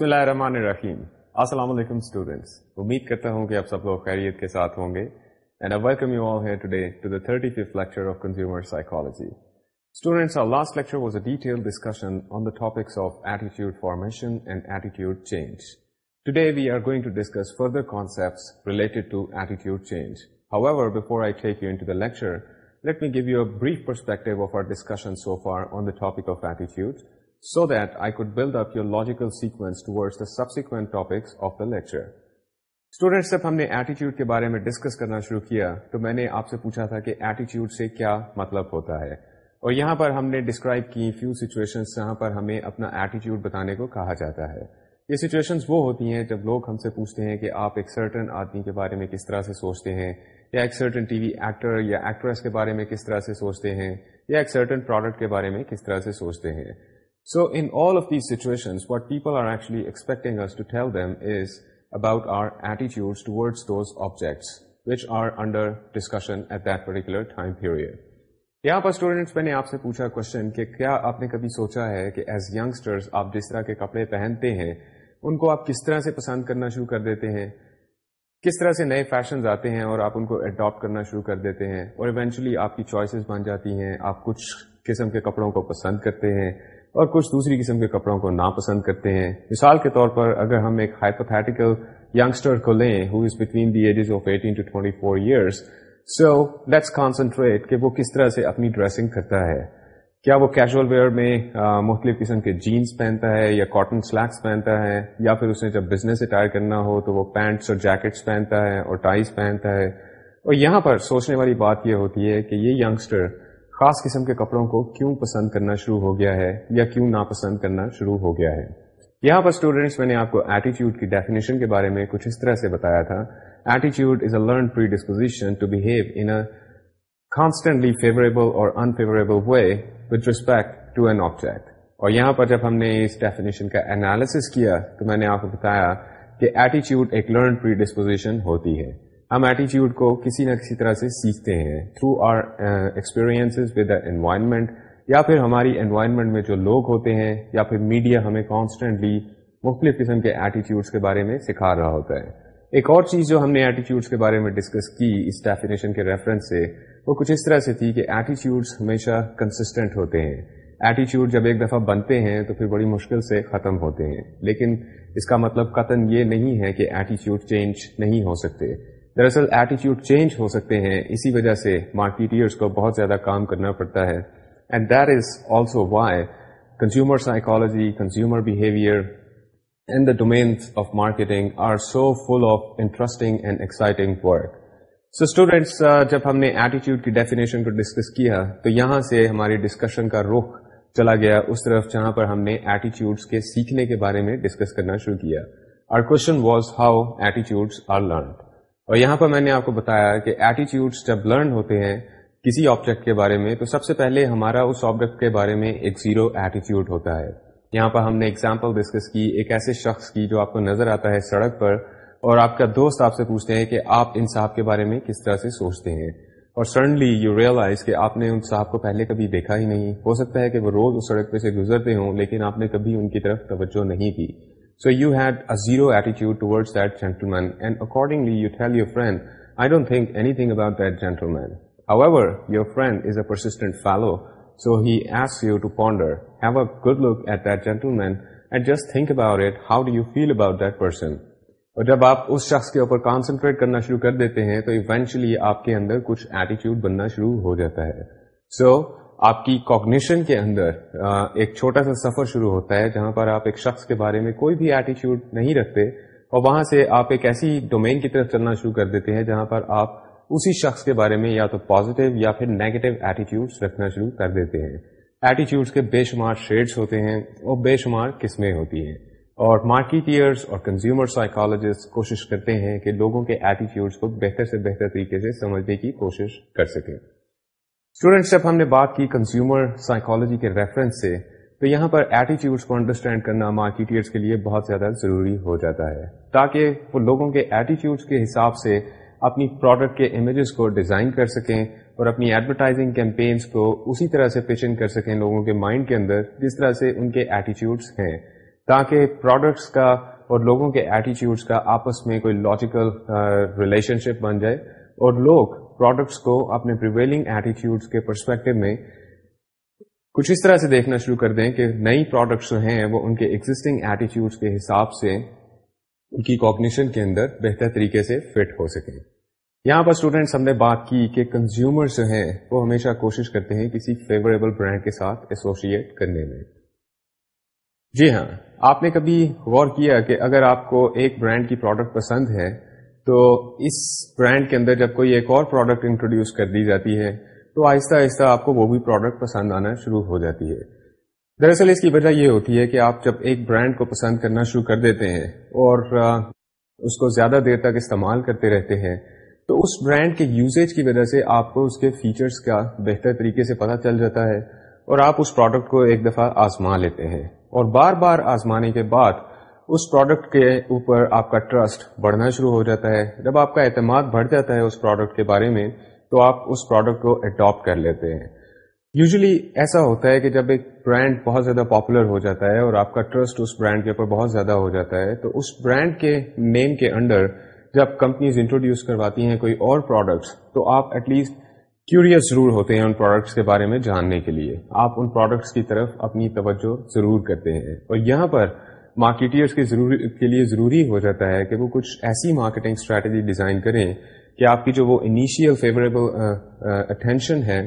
بسم اللہ الرحمن الرحیم السلام علیکم امید کرتا ہوں کہ آپ سب لوگ خیریت کے ساتھ ہوں گے so that I could build میں ڈسکس کرنا شروع کیا تو ایٹیچیوڈ سے کیا مطلب ہوتا ہے بتانے کو کہا جاتا ہے یہ سیچویشن وہ ہوتی ہیں جب لوگ ہم سے پوچھتے ہیں کہ آپ ایک سرٹن آدمی کے بارے میں کس طرح سے سوچتے ہیں یا ایک سرٹن ٹی وی ایکٹر یا ایکٹریس کے بارے میں کس طرح سے سوچتے ہیں یا ایک سرٹن پروڈکٹ کے بارے میں کس طرح سے سوچتے ہیں so in all of per students میں نے آپ سے پوچھا کہ کیا آپ نے کبھی سوچا ہے کہ ایز یگسٹرس آپ جس طرح کے کپڑے پہنتے ہیں ان کو آپ کس طرح سے پسند کرنا شروع کر دیتے ہیں کس طرح سے نئے فیشنز آتے ہیں اور آپ ان کو اڈاپٹ کرنا شروع کر دیتے ہیں اور ایونچولی آپ کی چوائسیز بن جاتی ہیں آپ کچھ قسم کے کپڑوں کو پسند کرتے ہیں اور کچھ دوسری قسم کے کپڑوں کو ناپسند کرتے ہیں مثال کے طور پر اگر ہم ایک ہائپوتھیٹیکل یگسٹر کو لیں who is between the ages of eighteen to twenty four years so let's concentrate کہ وہ کس طرح سے اپنی ڈریسنگ کرتا ہے کیا وہ کیجول ویئر میں مختلف قسم کے جینس پہنتا ہے یا کاٹن سلیکس پہنتا ہے یا پھر اس نے جب بزنس اٹائر کرنا ہو تو وہ پینٹس اور جیکٹس پہنتا ہے اور ٹائز پہنتا ہے اور یہاں پر سوچنے والی بات یہ ہوتی ہے کہ یہ ینگسٹر خاص قسم کے کپڑوں کو کیوں پسند کرنا شروع ہو گیا ہے یا کیوں ناپسند کرنا شروع ہو گیا ہے یہاں پر اسٹوڈینٹس میں نے آپ کو کی ڈیفینیشن کے بارے میں کچھ اس طرح سے بتایا تھا ایٹیچیوڈ is a learned disposition to behave in consistently favourable or unfavourable way with respect to an object اور یہاں پر جب ہم نے اس ڈیفینیشن کا اینالیس کیا تو میں نے آپ کو بتایا کہ ایٹیچیوڈ ایک لرن ڈسپوزیشن ہوتی ہے ہم ایٹیچیوڈ کو کسی نہ کسی طرح سے سیکھتے ہیں through our experience with the environment یا پھر ہماری انوائرمنٹ میں جو لوگ ہوتے ہیں یا پھر میڈیا ہمیں کانسٹینٹلی مختلف قسم کے ایٹیچیوڈس کے بارے میں سکھا رہا ہوتا ہے ایک اور چیز جو ہم نے ایٹیچیوڈس کے بارے میں ڈسکس کی اس ڈیفینیشن کے ریفرنس سے وہ کچھ اس طرح سے تھی کہ ایٹیچیوڈس ہمیشہ کنسسٹینٹ ہوتے ہیں ایٹیچیوڈ جب ایک دفعہ بنتے ہیں تو پھر بڑی مشکل سے ختم ہوتے ہیں لیکن اس کا مطلب قطن یہ نہیں ہے کہ ایٹیچیوڈ چینج نہیں ہو سکتے دراصل ایٹیچیوڈ چینج ہو سکتے ہیں اسی وجہ سے مارکیٹئرس کو بہت زیادہ کام کرنا پڑتا ہے and that is also why consumer psychology consumer behaviour and the domains of marketing are so full of interesting and exciting work so students جب ہم نے ایٹیچیوڈ کی ڈیفینیشن کو ڈسکس کیا تو یہاں سے ہماری ڈسکشن کا رخ چلا گیا اس طرف جہاں پر ہم نے ایٹیچیوڈس کے سیکھنے کے بارے میں ڈسکس کرنا شروع کیا our question was how attitudes are learned اور یہاں پر میں نے آپ کو بتایا کہ ایٹیچیوڈس جب لرن ہوتے ہیں کسی آبجیکٹ کے بارے میں تو سب سے پہلے ہمارا اس آبجیکٹ کے بارے میں ایک زیرو ایٹیچیوڈ ہوتا ہے یہاں پر ہم نے ایگزامپل ڈسکس کی ایک ایسے شخص کی جو آپ کو نظر آتا ہے سڑک پر اور آپ کا دوست آپ سے پوچھتے ہیں کہ آپ ان صاحب کے بارے میں کس طرح سے سوچتے ہیں اور سڈنلی یو ریئلائز کہ آپ نے ان صاحب کو پہلے کبھی دیکھا ہی نہیں ہو سکتا ہے کہ وہ روز اس سڑک پہ سے گزرتے ہوں لیکن آپ نے کبھی ان کی طرف توجہ نہیں کی so you had a zero ایٹیچیوڈ so fellow so you you to have good look at that gentleman and just think about it how do you feel about that person اور جب آپ اس شخص کے اوپر کانسنٹریٹ کرنا شروع کر دیتے ہیں تو ایونچولی آپ کے اندر کچھ ایٹیچیوڈ بننا شروع ہو جاتا ہے سو آپ کی کوگنیشن کے اندر ایک چھوٹا سا سفر شروع ہوتا ہے جہاں پر آپ ایک شخص کے بارے میں کوئی بھی ایٹیچیوڈ نہیں رکھتے اور وہاں سے آپ ایک ایسی ڈومین کی طرف چلنا شروع کر دیتے ہیں جہاں پر آپ اسی شخص کے بارے میں یا تو پازیٹیو یا پھر نیگیٹو ایٹیچیوڈس رکھنا شروع کر دیتے ہیں ایٹیچیوڈس کے بے شمار شیڈس ہوتے ہیں اور بے شمار قسمیں ہوتی ہیں اور مارکیٹئرس اور کنزیومر سائیکالوجسٹ کوشش کرتے ہیں کہ لوگوں کے ایٹیچیوڈس کو بہتر سے بہتر طریقے سے سمجھنے کی کوشش کر سکیں اسٹوڈینٹس جب ہم نے بات کی کنزیومر سائیکالوجی کے ریفرنس سے تو یہاں پر ایٹیچیوڈس کو انڈرسٹینڈ کرنا مارکیٹرس کے لیے بہت زیادہ ضروری ہو جاتا ہے تاکہ وہ لوگوں کے ایٹیچیوڈس کے حساب سے اپنی پروڈکٹ کے امیجز کو ڈیزائن کر سکیں اور اپنی ایڈورٹائزنگ کیمپینس کو اسی طرح سے پیچن کر سکیں لوگوں کے مائنڈ کے اندر جس طرح سے ان کے ایٹیچیوڈس ہیں تاکہ پروڈکٹس کا اور لوگوں کے ایٹیچیوڈس کا آپس میں کوئی لاجیکل ریلیشن شپ بن جائے اور لوگ پروڈکٹس کو اپنے پریویلنگ کے پرسپیکٹو میں کچھ اس طرح سے دیکھنا شروع کر دیں کہ نئی پروڈکٹس جو ہیں وہ ان کے ایگزٹنگ کے حساب سے ان کی کوگنیشن کے اندر بہتر طریقے سے فٹ ہو سکیں یہاں پر اسٹوڈینٹس ہم نے بات کی کہ کنزیومر جو ہیں وہ ہمیشہ کوشش کرتے ہیں کسی فیوریبل برانڈ کے ساتھ ایسوسیٹ کرنے میں جی ہاں آپ نے کبھی غور کیا کہ اگر آپ کو ایک برانڈ کی پروڈکٹ پسند ہے تو اس برانڈ کے اندر جب کوئی ایک اور پروڈکٹ انٹروڈیوس کر دی جاتی ہے تو آہستہ آہستہ آپ کو وہ بھی پروڈکٹ پسند آنا شروع ہو جاتی ہے دراصل اس کی وجہ یہ ہوتی ہے کہ آپ جب ایک برانڈ کو پسند کرنا شروع کر دیتے ہیں اور اس کو زیادہ دیر تک استعمال کرتے رہتے ہیں تو اس برانڈ کے یوزیج کی وجہ سے آپ کو اس کے فیچرز کا بہتر طریقے سے پتہ چل جاتا ہے اور آپ اس پروڈکٹ کو ایک دفعہ آزما لیتے ہیں اور بار بار آزمانے کے بعد اس پروڈکٹ کے اوپر آپ کا ٹرسٹ بڑھنا شروع ہو جاتا ہے جب آپ کا اعتماد بڑھ جاتا ہے اس پروڈکٹ کے بارے میں تو آپ اس پروڈکٹ کو اڈاپٹ کر لیتے ہیں یوزلی ایسا ہوتا ہے کہ جب ایک برانڈ بہت زیادہ پاپولر ہو جاتا ہے اور آپ کا ٹرسٹ اس برانڈ کے اوپر بہت زیادہ ہو جاتا ہے تو اس برانڈ کے نیم کے انڈر جب کمپنیز انٹروڈیوس کرواتی ہیں کوئی اور پروڈکٹس تو آپ ایٹ لیسٹ کیوریس ضرور ہوتے ہیں ان پروڈکٹس کے بارے میں جاننے کے لیے آپ ان پروڈکٹس کی طرف اپنی توجہ ضرور کرتے ہیں اور یہاں پر مارکیٹرس کے ضرور کے لیے ضروری ہو جاتا ہے کہ وہ کچھ ایسی مارکیٹنگ اسٹریٹجی ڈیزائن کریں کہ آپ کی جو وہ انیشیل فیوریبل اٹینشن ہے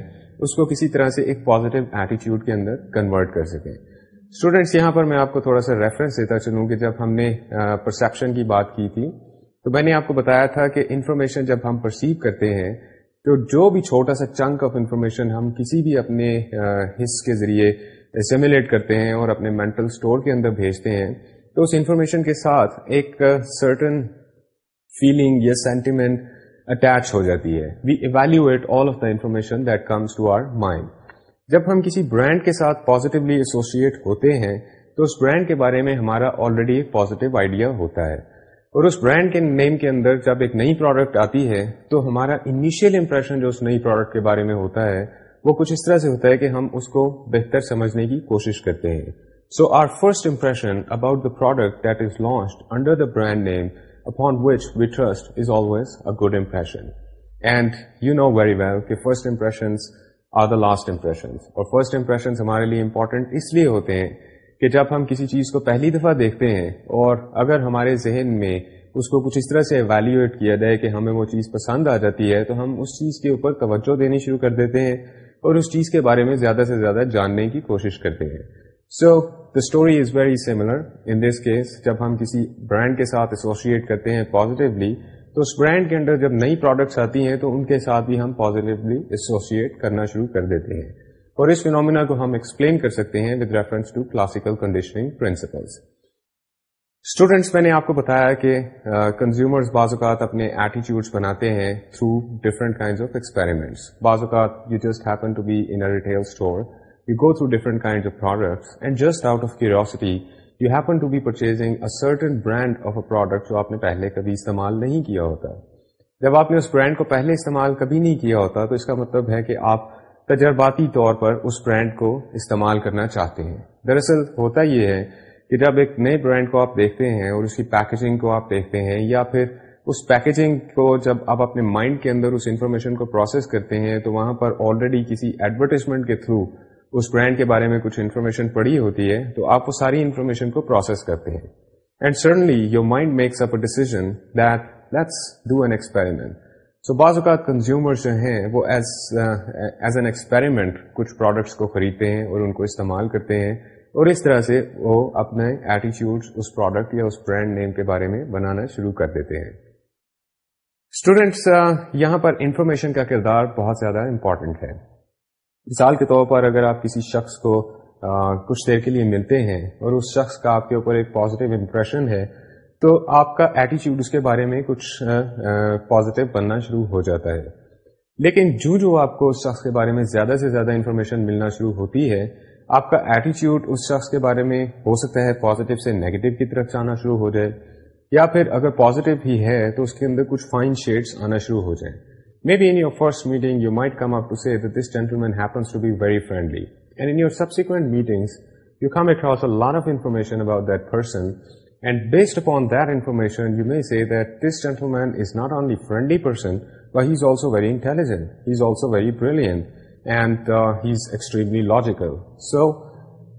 اس کو کسی طرح سے ایک پازیٹیو ایٹیٹیوڈ کے اندر کنورٹ کر سکیں اسٹوڈینٹس یہاں پر میں آپ کو تھوڑا سا ریفرنس دیتا چلوں کہ جب ہم نے پرسپشن کی بات کی تھی تو میں نے آپ کو بتایا تھا کہ انفارمیشن جب ہم پرسیو کرتے ہیں تو جو بھی چھوٹا سا چنک آف انفارمیشن ہم کسی بھی اپنے حص کے ذریعے اسمولیٹ کرتے ہیں اور اپنے مینٹل اسٹور کے اندر بھیجتے ہیں تو اس انفارمیشن کے ساتھ ایک سرٹن فیلنگ یا سینٹیمنٹ اٹیچ ہو جاتی ہے we evaluate all of the information that comes to our mind جب ہم کسی برانڈ کے ساتھ پازیٹیولی ایسوسیٹ ہوتے ہیں تو اس برانڈ کے بارے میں ہمارا آلریڈی ایک پازیٹیو آئیڈیا ہوتا ہے اور اس برانڈ کے نیم کے اندر جب ایک نئی پروڈکٹ آتی ہے تو ہمارا انیشیل امپریشن جو اس نئی پروڈکٹ کے بارے میں ہوتا ہے وہ کچھ اس طرح سے ہوتا ہے کہ ہم اس کو بہتر سمجھنے کی کوشش کرتے ہیں so our first impression about the product that is launch under the brand name upon which we trust is always a good impression and you know very well کہ first impressions are the last impressions اور first impression ہمارے لیے important اس لیے ہوتے ہیں کہ جب ہم کسی چیز کو پہلی دفعہ دیکھتے ہیں اور اگر ہمارے ذہن میں اس کو کچھ اس طرح سے ایویلیویٹ کیا جائے کہ ہمیں وہ چیز پسند آ جاتی ہے تو ہم اس چیز کے اوپر توجہ دینی شروع کر دیتے ہیں اور اس چیز کے بارے میں زیادہ سے زیادہ جاننے کی کوشش کرتے ہیں so the story is very similar in this case جب ہم کسی برانڈ کے ساتھ ایسوسیٹ کرتے ہیں پازیٹیولی تو اس برانڈ کے اندر جب نئی پروڈکٹس آتی ہیں تو ان کے ساتھ بھی ہم پازیٹیولی ایسوسیٹ کرنا شروع کر دیتے ہیں اور اس فینومینا کو ہم ایکسپلین کر سکتے ہیں with reference to classical conditioning principles students میں نے آپ کو بتایا کہ کنزیومرز بعض اوقات اپنے ایٹیچیوڈس بناتے ہیں through different kind of experiments بعض اوقات you just happen to be in retail store you go through different kind of products and just out of curiosity you happen to be purchasing certain brand of product جو آپ نے پہلے کبھی استعمال نہیں کیا ہوتا جب آپ نے اس برانڈ کو پہلے استعمال کبھی نہیں کیا ہوتا تو اس کا مطلب ہے کہ آپ تجرباتی طور پر اس برانڈ کو استعمال کرنا چاہتے ہیں دراصل ہوتا یہ ہے کہ جب ایک نئے برانڈ کو آپ دیکھتے ہیں اور اس کی پیکیجنگ کو آپ دیکھتے ہیں یا پھر اس پیکیجنگ کو جب آپ اپنے مائنڈ کے اندر اس انفارمیشن کو پروسیس کرتے ہیں تو وہاں پر آلریڈی کسی ایڈورٹیزمنٹ کے تھرو اس برانڈ کے بارے میں کچھ انفارمیشن پڑی ہوتی ہے تو آپ وہ ساری انفارمیشن کو پروسیس کرتے ہیں and suddenly your mind makes up decision that let's do an experiment so بعض اوقات کنزیومر جو ہیں وہ ایز این ایکسپیریمنٹ کچھ پروڈکٹس کو خریدتے ہیں اور ان کو استعمال کرتے ہیں اور اس طرح سے وہ اپنے ایٹیچیوڈ اس پروڈکٹ یا اس برانڈ نیم کے بارے میں بنانا شروع کر دیتے ہیں اسٹوڈینٹس یہاں پر انفارمیشن کا کردار بہت زیادہ امپورٹنٹ ہے مثال کے طور پر اگر آپ کسی شخص کو کچھ دیر کے لیے ملتے ہیں اور اس شخص کا آپ کے اوپر ایک پازیٹیو امپریشن ہے تو آپ کا ایٹیچیوڈ اس کے بارے میں کچھ پازیٹیو بننا شروع ہو جاتا ہے لیکن جو جو آپ کو اس شخص کے بارے میں زیادہ سے زیادہ انفارمیشن ملنا شروع ہوتی ہے آپ کا ایٹیچیوڈ اس شخص کے بارے میں ہو سکتا ہے پازیٹیو سے نیگیٹو کی طرف جانا شروع ہو جائے یا پھر اگر پازیٹیو ہی ہے تو اس کے اندر کچھ فائن شیڈس آنا شروع ہو جائے may be in your first meeting you might come up this gentleman happens to be very friendly and in your subsequent meeting information about that person and based upon that information you may see that gentleman is not only friendly person but he is also very intelligent he is also very brilliant and he is extremely logical so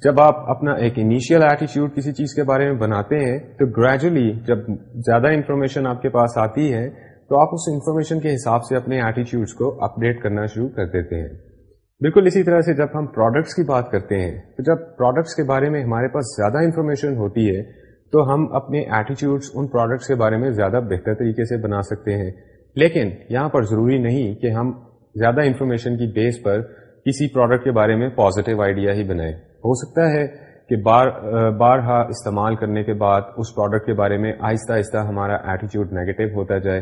جب آپ اپنا ایک initial ایٹیچیوڈ کسی چیز کے بارے میں بناتے ہیں تو گریجولی جب زیادہ انفارمیشن آپ کے پاس آتی ہے تو آپ اس انفارمیشن کے حساب سے اپنے ایٹیچیوڈ کو اپڈیٹ کرنا شروع کر دیتے ہیں بالکل اسی طرح سے جب ہم پروڈکٹس کی بات کرتے ہیں تو جب پروڈکٹس کے بارے میں ہمارے پاس زیادہ انفارمیشن ہوتی ہے تو ہم اپنے ایٹیچیوڈس ان پروڈکٹس کے بارے میں زیادہ بہتر طریقے سے بنا سکتے ہیں لیکن یہاں پر ضروری نہیں کہ ہم زیادہ انفارمیشن کی بیس پر کسی پروڈکٹ کے بارے میں پازیٹیو آئیڈیا ہی بنائے ہو سکتا ہے کہ بار بارہا استعمال کرنے کے بعد اس پروڈکٹ کے بارے میں آہستہ آہستہ ہمارا ایٹیچیوڈ نیگیٹو ہوتا جائے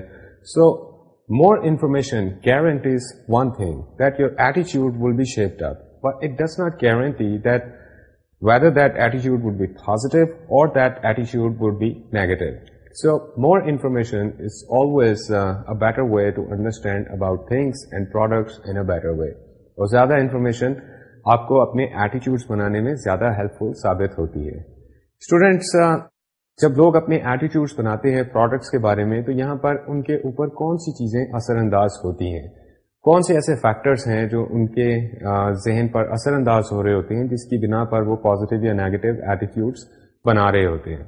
سو more information guarantees one thing that your ایٹیچیوڈ will be shaped up it does not guarantee that whether that ایٹیچیوڈ would be positive اور that ایٹیچیوڈ would be negative so more information is always a better way to understand about things and products in a better way اور زیادہ information آپ کو اپنے attitudes بنانے میں زیادہ help فل ثابت ہوتی ہے اسٹوڈینٹس جب لوگ اپنے ایٹیچیوڈس بناتے ہیں پروڈکٹس کے بارے میں تو یہاں پر ان کے اوپر کون سی چیزیں اثر انداز ہوتی ہیں کون سے ایسے فیکٹرس ہیں جو ان کے ذہن پر اثر انداز ہو رہے ہوتے ہیں جس کی بنا پر وہ پازیٹیو یا نیگیٹو ایٹیٹیوڈس بنا رہے ہوتے ہیں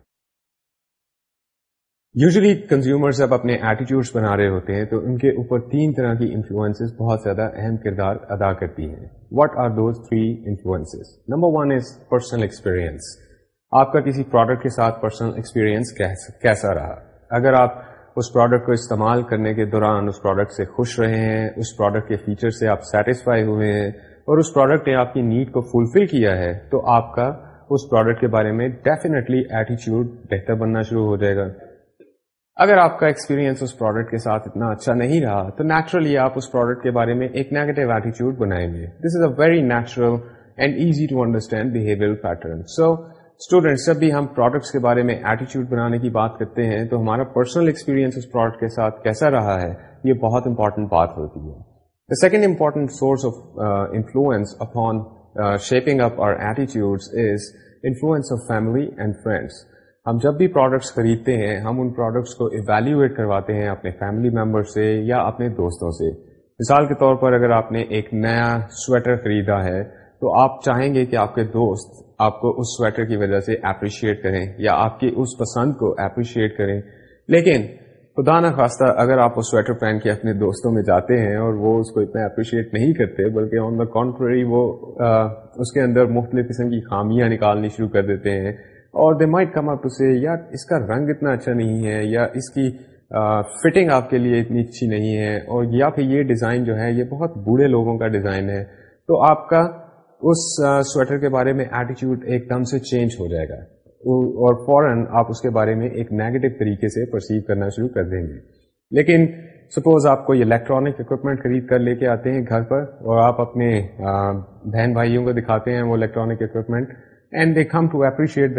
یوزلی کنزیومرز جب اپنے ایٹیچیوڈس بنا رہے ہوتے ہیں تو ان کے اوپر تین طرح کی انفلوئنس بہت زیادہ اہم کردار ادا کرتی ہیں what are those three influences number one is personal experience آپ کا کسی پروڈکٹ کے ساتھ پرسنل ایکسپیرئنس کیسا رہا اگر آپ اس پروڈکٹ کو استعمال کرنے کے دوران اس پروڈکٹ سے خوش رہے ہیں اس پروڈکٹ کے فیچر سے آپ سیٹسفائی ہوئے ہیں اور اس پروڈکٹ نے آپ کی نیڈ کو فلفل کیا ہے تو آپ کا اس پروڈکٹ کے بارے میں ڈیفینیٹلی ایٹیچیوڈ بہتر بننا شروع ہو جائے گا اگر آپ کا ایکسپیرینس اس پروڈکٹ کے ساتھ اتنا اچھا نہیں رہا تو نیچرلی آپ اس پروڈکٹ کے بارے میں ایک نیگیٹو ایٹیچیوڈ بنائیں گے this is a very natural and easy to understand behaviour pattern so students جب بھی ہم پروڈکٹس کے بارے میں ایٹیچیوڈ بنانے کی بات کرتے ہیں تو ہمارا پرسنل ایکسپیرینس اس پروڈکٹ کے ساتھ کیسا رہا ہے یہ بہت امپارٹینٹ بات ہوتی ہے the second important source of influence upon shaping up our ایٹیچیوڈ is influence of family and friends ہم جب بھی پروڈکٹس خریدتے ہیں ہم ان پروڈکٹس کو ایویلیویٹ کرواتے ہیں اپنے فیملی ممبر سے یا اپنے دوستوں سے مثال کے طور پر اگر آپ نے ایک نیا سویٹر خریدا ہے تو آپ چاہیں گے کہ آپ کے دوست آپ کو اس سویٹر کی وجہ سے اپریشیٹ کریں یا آپ کی اس پسند کو اپریشیٹ کریں لیکن خدا نخواستہ اگر آپ وہ سویٹر پہن کے اپنے دوستوں میں جاتے ہیں اور وہ اس کو اتنا اپریشیٹ نہیں کرتے بلکہ آن دا کانٹری وہ آ, اس کے اندر مختلف قسم کی خامیاں نکالنی شروع کر دیتے ہیں اور دے مائٹ کم اپ سے یا اس کا رنگ اتنا اچھا نہیں ہے یا اس کی فٹنگ آپ کے لیے اتنی اچھی نہیں ہے اور یا پھر یہ ڈیزائن جو ہے یہ بہت بوڑھے لوگوں کا ڈیزائن ہے تو آپ کا اس سویٹر کے بارے میں ایٹیچیوڈ ایک دم سے چینج ہو جائے گا اور فوراً آپ اس کے بارے میں ایک نیگیٹو طریقے سے پرسیو کرنا شروع کر دیں گے لیکن سپوز آپ کوئی الیکٹرانک اکوپمنٹ خرید کر لے کے آتے ہیں گھر پر اور آپ اپنے بہن بھائیوں کو دکھاتے ہیں وہ الیکٹرانک اکوپمنٹ الیکٹرانک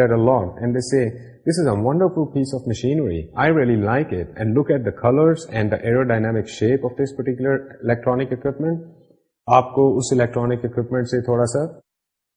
اکوپمنٹ آپ کو اس الیکٹرانک اکوپمنٹ سے تھوڑا سا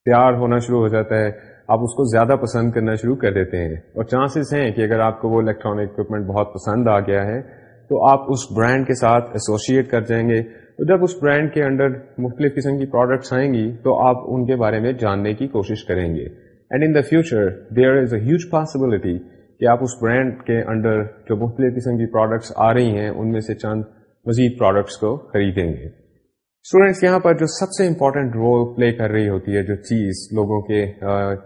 پیار ہونا شروع ہو جاتا ہے آپ اس کو زیادہ پسند کرنا شروع کر دیتے ہیں اور چانسز ہیں کہ اگر آپ کو وہ الیکٹرانک اکوپمنٹ بہت پسند آ گیا ہے تو آپ اس برانڈ کے ساتھ ایسوسیٹ کر جائیں گے جب اس برانڈ کے انڈر مختلف قسم کی پروڈکٹس آئیں گی تو آپ ان کے بارے میں جاننے کی کوشش کریں گے and in the future there is a huge possibility کہ آپ اس برانڈ کے انڈر جو مختلف قسم کی پروڈکٹس آ رہی ہیں ان میں سے چند مزید پروڈکٹس کو خریدیں گے اسٹوڈینٹس یہاں پر جو سب سے امپورٹنٹ رول پلے کر رہی ہوتی ہے جو چیز لوگوں کے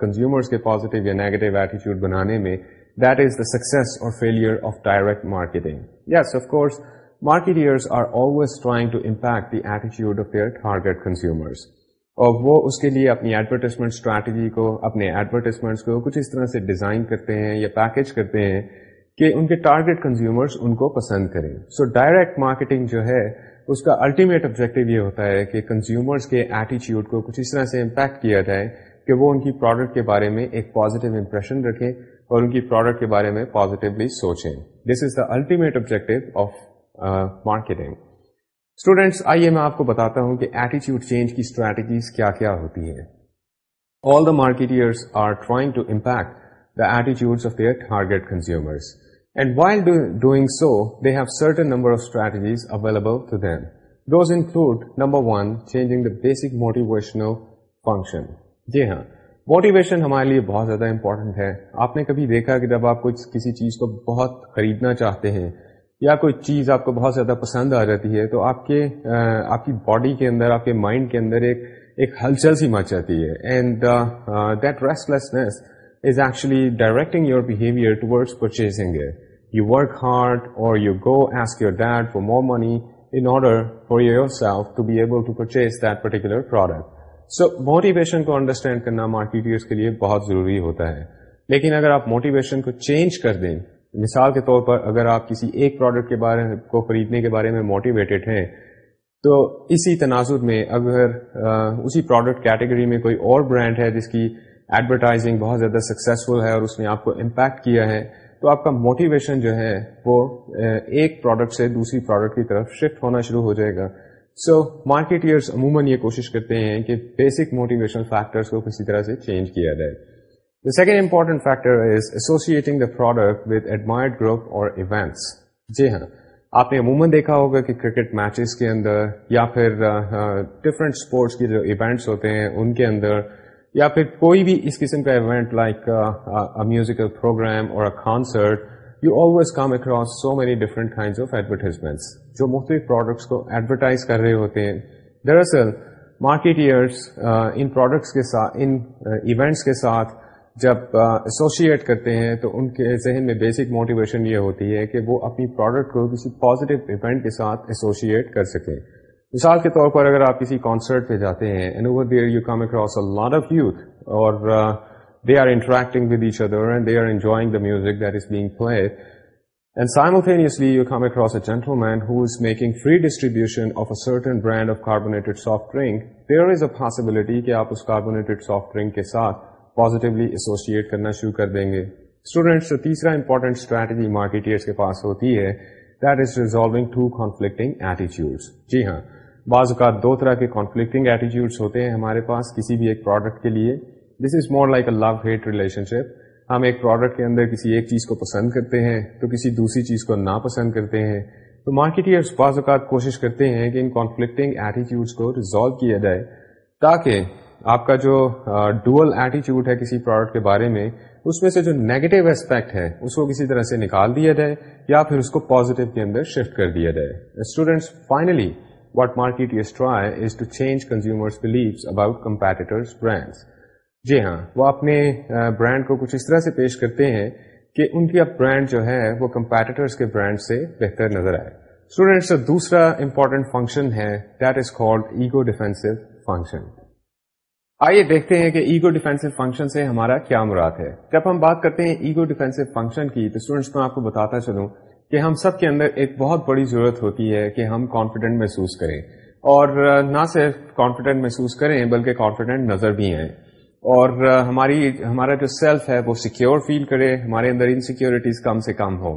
کنزیومرس کے پازیٹیو یا نیگیٹو ایٹیچیوڈ بنانے میں that is the success or failure of direct marketing yes of course marketers are always trying to impact the ایٹیچیوڈ of their target consumers اور وہ اس کے لیے اپنی ایڈورٹیزمنٹ اسٹریٹجی کو اپنے ایڈورٹیزمنٹس کو کچھ اس طرح سے ڈیزائن کرتے ہیں یا پیکج کرتے ہیں کہ ان کے ٹارگیٹ کنزیومرس ان کو پسند کریں سو ڈائریکٹ مارکیٹنگ جو ہے اس کا الٹیمیٹ آبجیکٹو یہ ہوتا ہے کہ کنزیومرس کے ایٹیچیوڈ کو کچھ اس طرح سے امپیکٹ کیا جائے کہ وہ ان کی پروڈکٹ کے بارے میں ایک پازیٹیو امپریشن رکھیں اور ان کی پروڈکٹ کے بارے میں پازیٹیولی سوچیں this is the ultimate objective of marketing students آئیے میں آپ کو بتاتا ہوں کہ ایٹیچیوڈ چینج کی اسٹریٹجیز کیا کیا ہوتی ہیں all the marketers are trying to impact the ایٹیچیوڈ of their target consumers and while doing so they have certain number of strategies available to them those include number one changing the basic motivational function جی ہاں motivation ہمارے لیے بہت زیادہ important ہے آپ نے کبھی دیکھا کہ جب آپ کچھ کسی چیز کو بہت خریدنا چاہتے ہیں یا کوئی چیز آپ کو بہت زیادہ پسند آ جاتی ہے تو آپ کے آپ کی باڈی کے اندر آپ کے مائنڈ کے اندر ایک ایک ہلچل سی مچ جاتی ہے and that restlessness is actually directing your behaviour towards purchasing ہے you work hard or you go ask your dad for more money in order for yourself to be able to purchase that particular product so motivation کو understand کرنا marketers کے لیے بہت ضروری ہوتا ہے لیکن اگر آپ موٹیویشن کو چینج کر دیں مثال کے طور پر اگر آپ کسی ایک پروڈکٹ کے بارے کو خریدنے کے بارے میں موٹیویٹیڈ ہیں تو اسی تناظر میں اگر اسی پروڈکٹ کیٹیگری میں کوئی اور برانڈ ہے جس کی ایڈورٹائزنگ بہت زیادہ سکسیزفل ہے اور اس نے آپ کو امپیکٹ کیا ہے تو آپ کا موٹیویشن جو ہے وہ ایک پروڈکٹ سے دوسری پروڈکٹ کی طرف شفٹ ہونا شروع ہو جائے گا سو مارکیٹئرس عموماً یہ کوشش کرتے ہیں کہ بیسک موٹیویشنل فیکٹرس کو کسی طرح سے چینج کیا جائے The second important factor is associating the product with admired group or events. جی ہاں آپ نے عموماً دیکھا ہوگا کہ کرکٹ میچز کے اندر یا پھر ڈفرنٹ اسپورٹس کے جو ایونٹس ہوتے ہیں ان کے اندر یا پھر کوئی بھی اس قسم کا event like musical program or concert you always come across so many different kind of advertisements جو مختلف پروڈکٹس کو ایڈورٹائز کر رہے ہوتے ہیں دراصل مارکیٹرس ان پروڈکٹس کے ساتھ ان ایونٹس کے ساتھ جب ایسوسیٹ کرتے ہیں تو ان کے ذہن میں بیسک موٹیویشن یہ ہوتی ہے کہ وہ اپنی پروڈکٹ کو کسی پازیٹیو ایونٹ کے ساتھ ایسوسیٹ کر سکیں مثال کے طور پر اگر آپ کسی کانسرٹ پہ جاتے ہیں and over there you come across a lot of youth اور they are interacting with each other and they are enjoying the music that is being played And simultaneously, you come across a gentleman who is making free distribution of a certain brand of carbonated soft drink. There is a possibility کہ آپ اس carbonated soft drink کے ساتھ positively associate کرنا شروع کر دیں گے students جو تیسرا امپورٹینٹ اسٹریٹجی مارکیٹرس کے پاس ہوتی ہے that is resolving to conflicting attitudes جی ہاں بعض اوقات دو طرح کے کانفلکٹنگ ایٹیچیوڈس ہوتے ہیں ہمارے پاس کسی بھی ایک پروڈکٹ کے لیے this is more like a love hate relationship ہم ایک پروڈکٹ کے اندر کسی ایک چیز کو پسند کرتے ہیں تو کسی دوسری چیز کو ناپسند کرتے ہیں تو مارکیٹرس بعض اوقات کوشش کرتے ہیں کہ ان کانفلکٹنگ ایٹیچیوڈس کو ریزالو کیا جائے تاکہ آپ کا جو ڈوئل ایٹیچیوڈ ہے کسی پروڈکٹ کے بارے میں اس میں سے جو نیگیٹو اسپیکٹ ہے اس کو کسی طرح سے نکال دیا جائے یا پھر اس کو پازیٹو کے اندر شفٹ کر دیا جائے students finally what market is to change consumer جی ہاں وہ اپنے برانڈ کو کچھ اس طرح سے پیش کرتے ہیں کہ ان کی اب برانڈ جو ہے وہ کمپیٹیٹرس کے برانڈ سے بہتر نظر آئے اسٹوڈینٹس کا دوسرا امپورٹینٹ فنکشن ہے that is called ego defensive function آئیے دیکھتے ہیں کہ ایگو ڈیفینس فنکشن سے ہمارا کیا مراد ہے جب ہم بات کرتے ہیں ایگو ڈیفینس فنکشن کی تو اسٹوڈینٹس میں آپ کو بتاتا چلوں کہ ہم سب کے اندر ایک بہت بڑی ضرورت ہوتی ہے کہ ہم کانفیڈنٹ محسوس کریں اور نہ صرف کانفیڈنٹ محسوس کریں بلکہ کانفیڈنٹ نظر بھی آئیں اور ہماری ہمارا جو سیلف ہے وہ سیکیور فیل کرے ہمارے اندر ان سیکیورٹیز کم سے کم ہو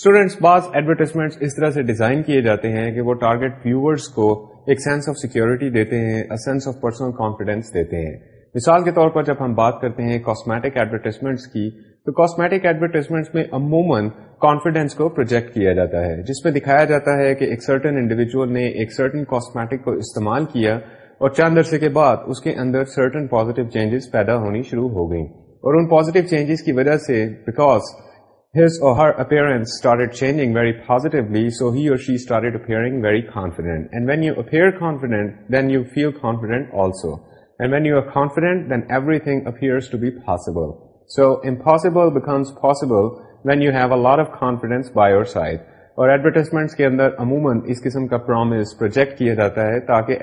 اسٹوڈینٹس بعض ایڈورٹیزمنٹ اس طرح سے ڈیزائن کیے جاتے ہیں کہ وہ ٹارگیٹ ویورس کو ایک سینس آف سیکورٹی دیتے ہیں سینس آف پرسنل کانفیڈینس دیتے ہیں مثال کے طور پر جب ہم بات کرتے ہیں کاسمیٹک ایڈورٹیزمنٹس کی تو کاسمیٹک ایڈورٹیزمنٹس میں عموماً کانفیڈینس کو پروجیکٹ کیا جاتا ہے جس میں دکھایا جاتا ہے کہ ایک سرٹن انڈیویجل نے ایک سرٹن کاسمیٹک کو استعمال کیا اور چند عرصے کے بعد اس کے اندر سرٹن پازیٹیو چینجز پیدا ہونی شروع ہو گئی اور ان پازیٹیو چینجز کی وجہ سے because his or her appearance started changing very positively, so he or she started appearing very confident. And when you appear confident, then you feel confident also. And when you are confident, then everything appears to be possible. So impossible becomes possible when you have a lot of confidence by your side. اور advertisements کے اندر عموماً اس قسم کا promise project کیا جاتا ہے تاکہ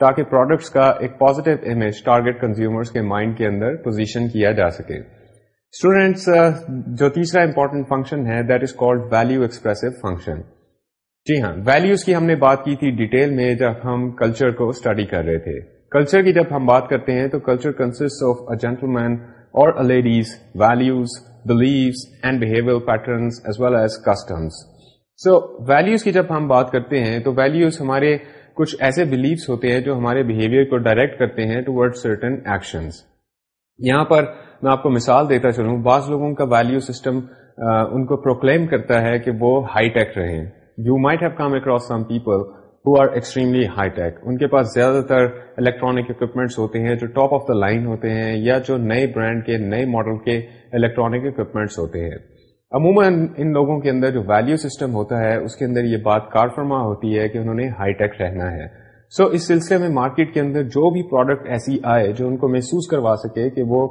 تاکہ پروڈکٹس کا ایک پازیٹیو امیج ٹارگیٹ کنزیومرز کے مائنڈ کے اندر پوزیشن کیا جا سکے اسٹوڈینٹس uh, جو تیسرا امپورٹنٹ فنکشن ہے دیٹ از کالڈ فنکشن جی ہاں کی کی ہم نے بات تھی ڈیٹیل میں جب ہم کلچر کو اسٹڈی کر رہے تھے کلچر کی جب ہم بات کرتے ہیں تو culture consist of a gentleman or ladies values beliefs and behaviour patterns as well as customs so values کی جب ہم بات کرتے ہیں تو ویلوز ہمارے کچھ ایسے بلیوس ہوتے ہیں جو ہمارے بہیویئر کو ڈائریکٹ کرتے ہیں ٹوڈ سرٹن ایکشن یہاں پر میں آپ کو مثال دیتا چلوں بعض لوگوں کا ویلو سسٹم ان کو پروکلیم کرتا ہے کہ وہ ہائی ٹیک رہیں you might have come across some people who are extremely high tech ان کے پاس زیادہ تر الیکٹرانک اکوپمنٹس ہوتے ہیں جو ٹاپ آف دا لائن ہوتے ہیں یا جو نئے برانڈ کے نئے ماڈل کے الیکٹرانک اکوپمنٹس ہوتے ہیں عموماً ان لوگوں کے اندر جو ویلو سسٹم ہوتا ہے اس کے اندر یہ بات کار فرما ہوتی ہے کہ انہوں نے ہائی ٹیک رہنا ہے سو so, اس سلسلے میں مارکیٹ کے اندر جو بھی پروڈکٹ ایسی آئے جو ان کو محسوس کروا سکے کہ وہ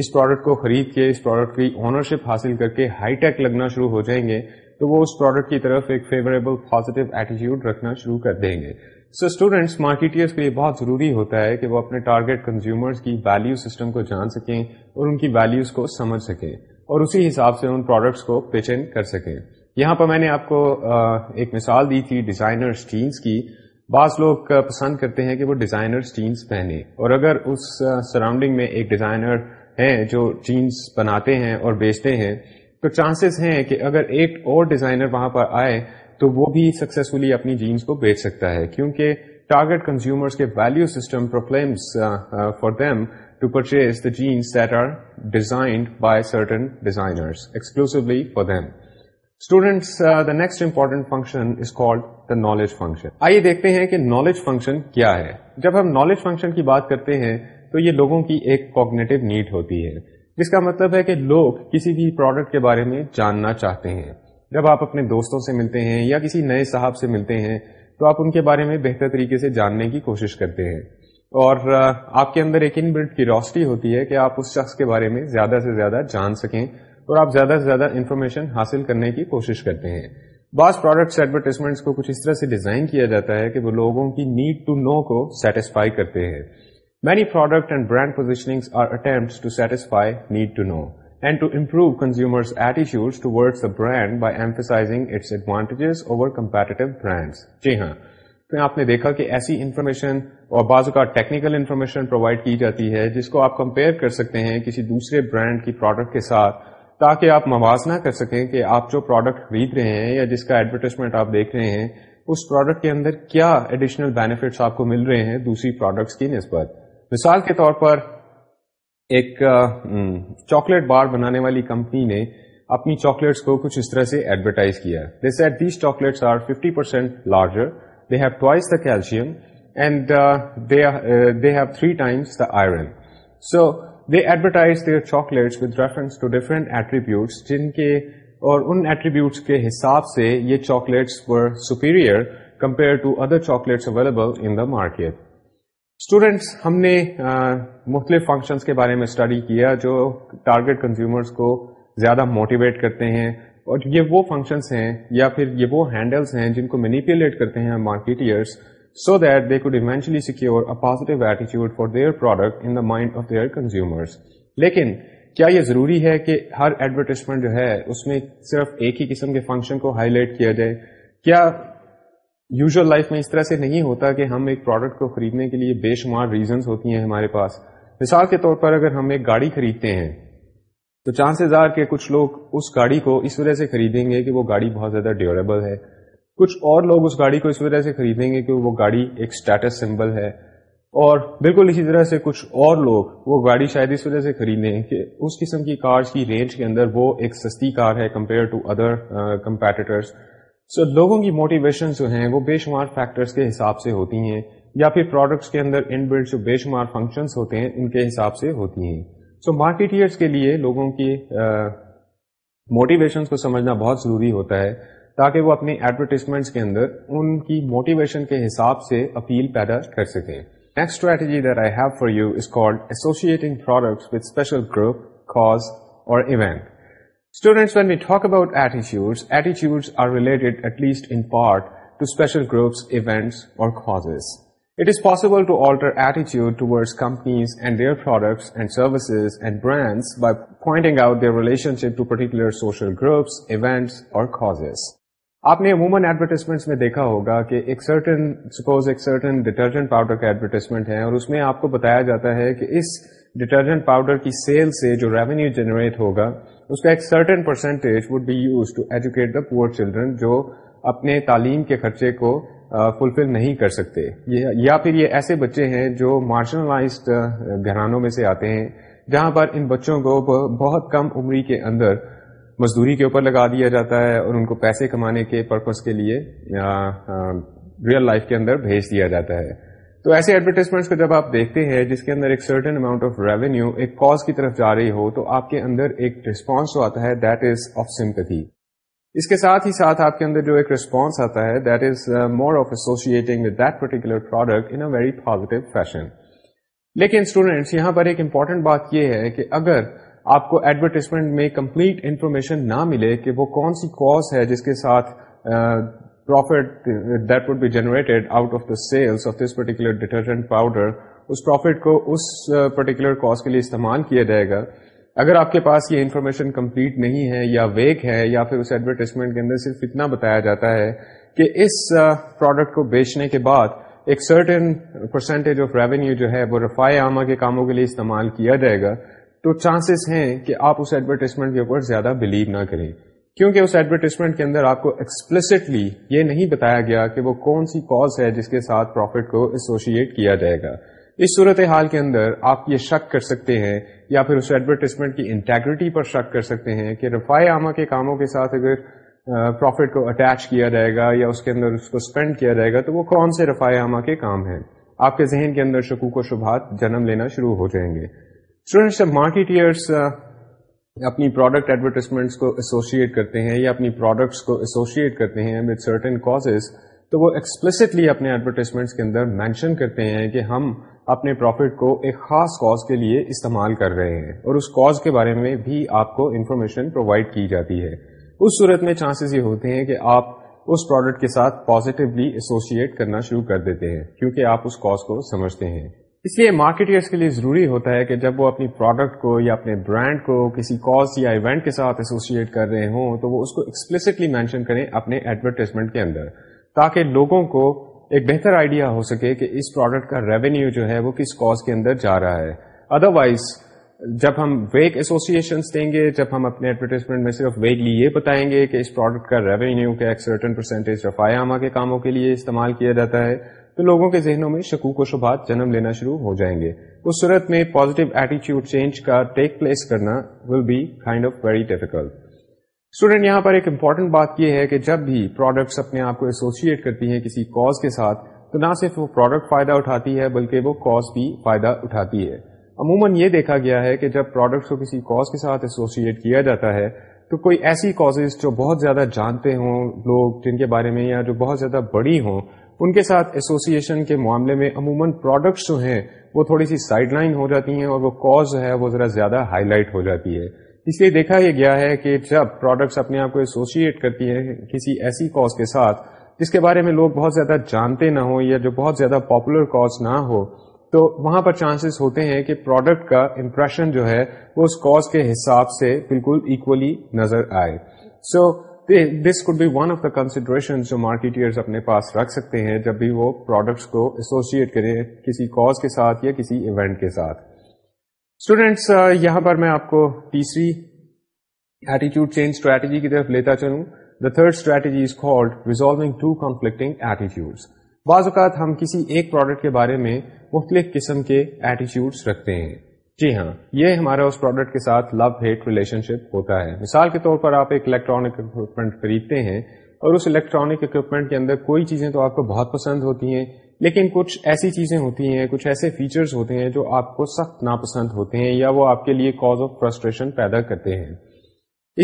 اس پروڈکٹ کو خرید کے اس پروڈکٹ کی اونرشپ حاصل کر کے ہائی ٹیک لگنا شروع ہو جائیں گے تو وہ اس پروڈکٹ کی طرف ایک فیوریبل پازیٹیو ایٹیچیوڈ رکھنا شروع کر دیں گے سو اسٹوڈینٹس مارکیٹرس کے لیے بہت ضروری ہوتا ہے کہ وہ اپنے ٹارگیٹ کنزیومرس کی ویلیو سسٹم کو جان سکیں اور ان کی ویلیوز کو سمجھ سکیں اور اسی حساب سے ان پروڈکٹس کو پیچن کر سکیں یہاں پر میں نے آپ کو ایک مثال دی تھی ڈیزائنر اسٹینس کی بعض لوگ پسند کرتے ہیں کہ وہ ڈیزائنر اسٹینس پہنے اور اگر اس سراؤنڈنگ میں ایک ڈیزائنر ہیں جو جینس بناتے ہیں اور بیچتے ہیں تو چانسز ہیں کہ اگر ایک اور ڈیزائنر وہاں پر آئے تو وہ بھی سکسیزفلی اپنی جینس کو بیچ سکتا ہے کیونکہ ٹارگیٹ کنزیومرس کے value system proclaims for them to purchase the jeans that are designed by certain designer exclusively for them students the next important function is called the knowledge function آئیے دیکھتے ہیں کہ knowledge function کیا ہے جب ہم knowledge function کی بات کرتے ہیں تو یہ لوگوں کی ایک کوگنیٹو نیڈ ہوتی ہے جس کا مطلب ہے کہ لوگ کسی بھی پروڈکٹ کے بارے میں جاننا چاہتے ہیں جب آپ اپنے دوستوں سے ملتے ہیں یا کسی نئے صاحب سے ملتے ہیں تو آپ ان کے بارے میں بہتر طریقے سے جاننے کی کوشش کرتے ہیں اور آپ کے اندر ایک ان بلڈ کیوروسٹی ہوتی ہے کہ آپ اس شخص کے بارے میں زیادہ سے زیادہ جان سکیں اور آپ زیادہ سے زیادہ انفارمیشن حاصل کرنے کی کوشش کرتے ہیں بعض پروڈکٹس ایڈورٹیزمنٹس کو کچھ اس طرح سے ڈیزائن کیا جاتا ہے کہ وہ لوگوں کی نیڈ ٹو نو کو سیٹسفائی کرتے ہیں مینی پروڈکٹس جی ہاں دیکھا کہ ایسی انفارمیشن اور بعض اوقات ٹیکنیکل انفارمیشن پرووائڈ کی جاتی ہے جس کو آپ کمپیئر کر سکتے ہیں کسی دوسرے برانڈ کی پروڈکٹ کے ساتھ تاکہ آپ موازنہ کر سکیں کہ آپ جو پروڈکٹ خرید رہے ہیں یا جس کا ایڈورٹیزمنٹ آپ دیکھ رہے ہیں اس پروڈکٹ کے اندر کیا ایڈیشنل بینیفٹس آپ کو مل رہے ہیں دوسری پروڈکٹس کی نسبت مثال کے طور پر ایک چاکلیٹ بار بنانے والی کمپنی نے اپنی چاکلیٹس کو کچھ اس طرح سے ایڈورٹائز کیا they they said these chocolates are fifty percent larger have twice the calcium and they have three times the iron so they advertise their chocolates with reference to attributes جن کے اور ان attributes کے حساب سے یہ chocolates superior compare to other chocolates available in the market students ہم نے مختلف فنکشنس کے بارے میں اسٹڈی کیا جو ٹارگیٹ کنزیومرس کو زیادہ موٹیویٹ کرتے ہیں اور یہ وہ فنکشنس ہیں یا پھر یہ وہ ہینڈلس ہیں جن کو مینیپولیٹ کرتے ہیں marketers so that they could eventually secure positive ایٹیچیوڈ for their product in the mind of their consumers لیکن کیا یہ ضروری ہے کہ ہر ایڈورٹیزمنٹ جو ہے اس میں صرف ایک ہی قسم کے فنکشن کو ہائی لائٹ کیا جائے کیا یوزول لائف میں اس طرح سے نہیں ہوتا کہ ہم ایک پروڈکٹ کو خریدنے کے لیے بے شمار ریزنس ہوتی ہیں ہمارے پاس مثال کے طور پر اگر ہم ایک گاڑی خریدتے ہیں تو چانسز آر کے کچھ لوگ اس گاڑی کو اس وجہ سے خریدیں گے کہ وہ گاڑی بہت زیادہ ڈیوریبل ہے کچھ اور لوگ اس گاڑی کو اس وجہ سے خریدیں گے کہ وہ گاڑی ایک اسٹیٹس سمبل ہے اور بالکل اسی طرح سے کچھ اور لوگ وہ گاڑی شاید اس وجہ سے خریدیں کہ اس قسم کی کارز کی رینج کے اندر وہ ایک سستی کار ہے compare to other competitors so لوگوں کی موٹیویشن جو ہیں وہ بے شمار فیکٹرس کے حساب سے ہوتی ہیں یا پھر پروڈکٹس کے اندر ان بلڈ جو بے شمار فنکشنس ہوتے ہیں ان کے حساب سے ہوتی ہیں سو مارکیٹرس کے لیے لوگوں کی موٹیویشنس کو سمجھنا بہت ضروری ہوتا ہے تاکہ وہ اپنی ایڈورٹیزمنٹس کے اندر ان کی موٹیویشن کے حساب سے اپیل پیدا کر سکیں next strategy that I have for you is called associating products with special group cause اور event Students, when we talk about attitudes, attitudes are related at least in part to special groups, events, or causes. It is possible to alter attitude towards companies and their products and services and brands by pointing out their relationship to particular social groups, events, or causes. آپ نے عموماً advertisement میں دیکھا ہوگا کہ ایک certain suppose ایک certain detergent powder کا ایڈورٹیزمنٹ ہے اور اس میں آپ کو بتایا جاتا ہے کہ اس ڈیٹرجنٹ پاؤڈر کی سیل سے جو ریونیو جنریٹ ہوگا اس کا ایک certain percentage would be use to educate the poor children جو اپنے تعلیم کے خرچے کو فلفل نہیں کر سکتے یا پھر یہ ایسے بچے ہیں جو مارشلائزڈ گھرانوں میں سے آتے ہیں جہاں پر ان بچوں کو بہت کم عمری کے اندر مزدوری کے اوپر لگا دیا جاتا ہے اور ان کو پیسے کمانے کے پرپز کے لیے ریئل لائف کے اندر بھیج دیا جاتا ہے تو ایسے ایڈورٹیزمنٹ کو جب آپ دیکھتے ہیں جس کے اندر ایک سرٹن اماؤنٹ آف ریونیو ایک کاز کی طرف جا رہی ہو تو آپ کے اندر ایک ریسپانس آتا ہے that is more of associating that particular product in very positive fashion لیکن اسٹوڈینٹس یہاں پر ایک امپورٹنٹ بات یہ ہے کہ اگر آپ کو ایڈورٹیزمنٹ میں کمپلیٹ انفارمیشن نہ ملے کہ وہ کون سی کاز ہے جس کے ساتھ uh, profit that be generated out of the this particular detergent powder us profit کو اس پرٹیکولر uh, کاز کے لیے استعمال کیا جائے گا اگر آپ کے پاس یہ انفارمیشن کمپلیٹ نہیں ہے یا ویک ہے یا پھر اس ایڈورٹیزمنٹ کے اندر صرف اتنا بتایا جاتا ہے کہ اس پروڈکٹ uh, کو بیچنے کے بعد ایک سرٹن پرسینٹیج آف ریونیو جو ہے وہ رفاع عامہ کے کاموں کے لیے استعمال کیا جائے گا تو چانسز ہیں کہ آپ اس ایڈورٹیزمنٹ کے اوپر زیادہ بلیو نہ کریں کیونکہ اس ایڈورٹیزمنٹ کے اندر آپ کو ایکسپلسٹلی یہ نہیں بتایا گیا کہ وہ کون سی کاز ہے جس کے ساتھ پروفٹ کو ایسوسیٹ کیا جائے گا اس صورت حال کے اندر آپ یہ شک کر سکتے ہیں یا پھر اس ایڈورٹیزمنٹ کی انٹیگریٹی پر شک کر سکتے ہیں کہ رفائے عامہ کے کاموں کے ساتھ اگر پروفٹ کو اٹیچ کیا جائے گا یا اس کے اندر اس کو اسپینڈ کیا جائے گا تو وہ کون سے رفائے عامہ کے کام ہیں آپ کے ذہن کے اندر شکوک و شبہات جنم لینا شروع ہو جائیں گے مارکیٹ ایئرس اپنی پروڈکٹ ایڈورٹیزمنٹس کو ایسوسیٹ کرتے ہیں یا اپنی پروڈکٹس کو ایسوسیٹ کرتے ہیں وتھ سرٹن کازیز تو وہ ایکسپلسٹلی اپنے ایڈورٹیزمنٹس کے اندر مینشن کرتے ہیں کہ ہم اپنے پروفٹ کو ایک خاص کاز کے لیے استعمال کر رہے ہیں اور اس کاز کے بارے میں بھی آپ کو انفارمیشن پرووائڈ کی جاتی ہے اس صورت میں چانسز یہ ہوتے ہیں کہ آپ اس پروڈکٹ کے ساتھ پازیٹیولی ایسوسیٹ کرنا شروع کر دیتے ہیں کیونکہ آپ اس کاز کو سمجھتے ہیں اس لیے مارکیٹرس کے لیے ضروری ہوتا ہے کہ جب وہ اپنی پروڈکٹ کو یا اپنے برانڈ کو کسی کاز یا ایونٹ کے ساتھ ایسوسیٹ کر رہے ہوں تو وہ اس کو ایکسپلسٹلی مینشن کریں اپنے ایڈورٹیزمنٹ کے اندر تاکہ لوگوں کو ایک بہتر آئیڈیا ہو سکے کہ اس پروڈکٹ کا ریونیو جو ہے وہ کس کاز کے اندر جا رہا ہے ادر وائز جب ہم ویگ ایسوسیشنس دیں گے جب ہم اپنے ایڈورٹیزمنٹ میں صرف ویگلی یہ بتائیں گے کہ اس پروڈکٹ کا کا کیا سرٹن پرسینٹیج رفایا کے کاموں کے لیے استعمال کیا جاتا ہے تو لوگوں کے ذہنوں میں شکوک و شبہات جنم لینا شروع ہو جائیں گے اس صورت میں پازیٹیو ایٹیچیوڈ چینج کا ٹیک پلیس کرنا will be kind of very difficult student یہاں پر ایک امپورٹنٹ بات یہ ہے کہ جب بھی پروڈکٹس اپنے آپ کو ایسوسیٹ کرتی ہیں کسی کاز کے ساتھ تو نہ صرف وہ پروڈکٹ فائدہ اٹھاتی ہے بلکہ وہ کاز بھی فائدہ اٹھاتی ہے عموماً یہ دیکھا گیا ہے کہ جب پروڈکٹس کو کسی کاز کے ساتھ ایسوسیٹ کیا جاتا ہے تو کوئی ایسی کاز جو بہت زیادہ جانتے ہوں لوگ جن کے بارے میں یا جو بہت زیادہ بڑی ہوں ان کے ساتھ ایسوسیشن کے معاملے میں عموماً پروڈکٹس جو ہیں وہ تھوڑی سی سائڈ لائن ہو جاتی ہیں اور وہ کاز ہے وہ ذرا زیادہ ہائی لائٹ ہو جاتی ہے اس لیے دیکھا یہ گیا ہے کہ جب پروڈکٹس اپنے آپ کو ایسوسیٹ کرتی ہیں کسی ایسی کوز کے ساتھ جس کے بارے میں لوگ بہت زیادہ جانتے نہ ہوں یا جو بہت زیادہ پاپولر کاز نہ ہو تو وہاں پر چانسز ہوتے ہیں کہ پروڈکٹ کا امپریشن جو ہے وہ اس کاز کے حساب سے بالکل ایکولی نظر آئے so so, this could be one of the consideration جو مارکیٹرز اپنے پاس رکھ سکتے ہیں جب بھی وہ پروڈکٹس کو ایسوسیٹ کریں کسی کاز کے ساتھ یا کسی ایونٹ کے ساتھ اسٹوڈینٹس یہاں پر میں آپ کو تیسری ایٹیچیوڈ چینج اسٹریٹجی کی طرف لیتا چلوں the third strategy is called two conflicting ایٹیچیوڈ بعض اوقات ہم کسی ایک پروڈکٹ کے بارے میں مختلف قسم کے ایٹیچیوڈس رکھتے ہیں جی ہاں یہ ہمارا اس پروڈکٹ کے ساتھ لو ہیٹ ریلیشن شپ ہوتا ہے مثال کے طور پر آپ ایک الیکٹرانک اکوپمنٹ خریدتے ہیں اور اس الیکٹرانک اکوپمنٹ کے اندر کوئی چیزیں تو آپ کو بہت پسند ہوتی ہیں لیکن کچھ ایسی چیزیں ہوتی ہیں کچھ ایسے فیچرز ہوتے ہیں جو آپ کو سخت ناپسند ہوتے ہیں یا وہ آپ کے لیے کاز آف فرسٹریشن پیدا کرتے ہیں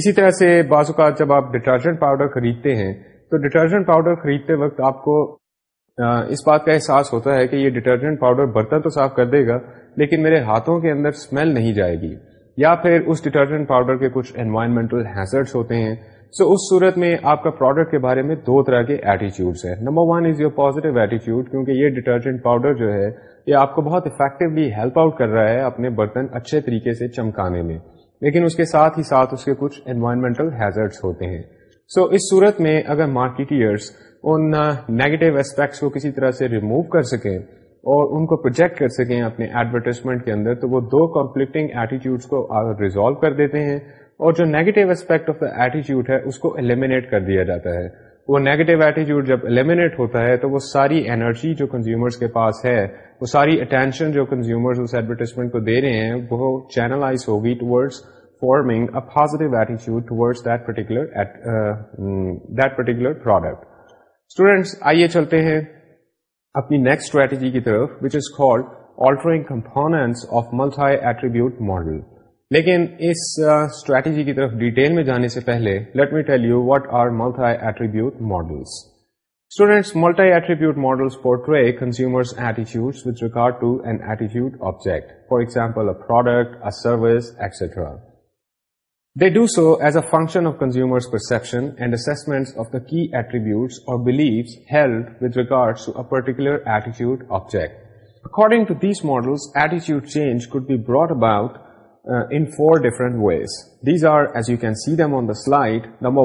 اسی طرح سے بعض اوقات جب آپ ڈٹرجنٹ پاؤڈر خریدتے ہیں تو ڈٹرجنٹ پاؤڈر خریدتے وقت آپ کو اس بات کا احساس ہوتا ہے کہ یہ ڈیٹرجنٹ پاؤڈر برتن تو صاف کر دے گا لیکن میرے ہاتھوں کے اندر اسمیل نہیں جائے گی یا پھر اس ڈیٹرجنٹ پاؤڈر کے کچھ انوائرمنٹل ہیزرٹس ہوتے ہیں سو so, اس صورت میں آپ کا پروڈکٹ کے بارے میں دو طرح کے ایٹیچیوڈس ہیں number one is your positive ایٹیچیوڈ کیونکہ یہ ڈیٹرجنٹ پاؤڈر جو ہے یہ آپ کو بہت افیکٹولی ہیلپ آؤٹ کر رہا ہے اپنے برتن اچھے طریقے سے چمکانے میں لیکن اس کے ساتھ ہی ساتھ اس کے کچھ انوائرمنٹل ہیزرٹس ہوتے ہیں سو so, اس صورت میں اگر مارکیٹرس ان نیگیٹو اسپیکٹس کو کسی طرح سے ریموو کر سکیں اور ان کو پروجیکٹ کر سکیں اپنے ایڈورٹیزمنٹ کے اندر تو وہ دو کمپلیکٹنگ ایٹیچیوڈس کو ریزالو کر دیتے ہیں اور جو نیگیٹو اسپیکٹ آف دا ایٹیچیوڈ ہے اس کو ایلیمینیٹ کر دیا جاتا ہے وہ نیگیٹو ایٹیچیوڈ جب ایلیمینیٹ ہوتا ہے تو وہ ساری انرجی جو کنزیومرس کے پاس ہے وہ ساری اٹینشن جو کنزیومرز اس ایڈورٹیزمنٹ کو دے رہے ہیں وہ چینلائز ہوگی forming a positive that that particular particular product students آئیے چلتے ہیں اپنی نیکسٹ اسٹریٹجی کی طرف which is called altering components of multi attribute model لیکن اس اسٹریٹجی uh, کی طرف ڈیٹیل میں جانے سے پہلے let me tell you what are multi attribute models students multi attribute models to an multi attitude object for example a product a service et cetera the do so as a function of consumers پرسپشنڈیکٹ according model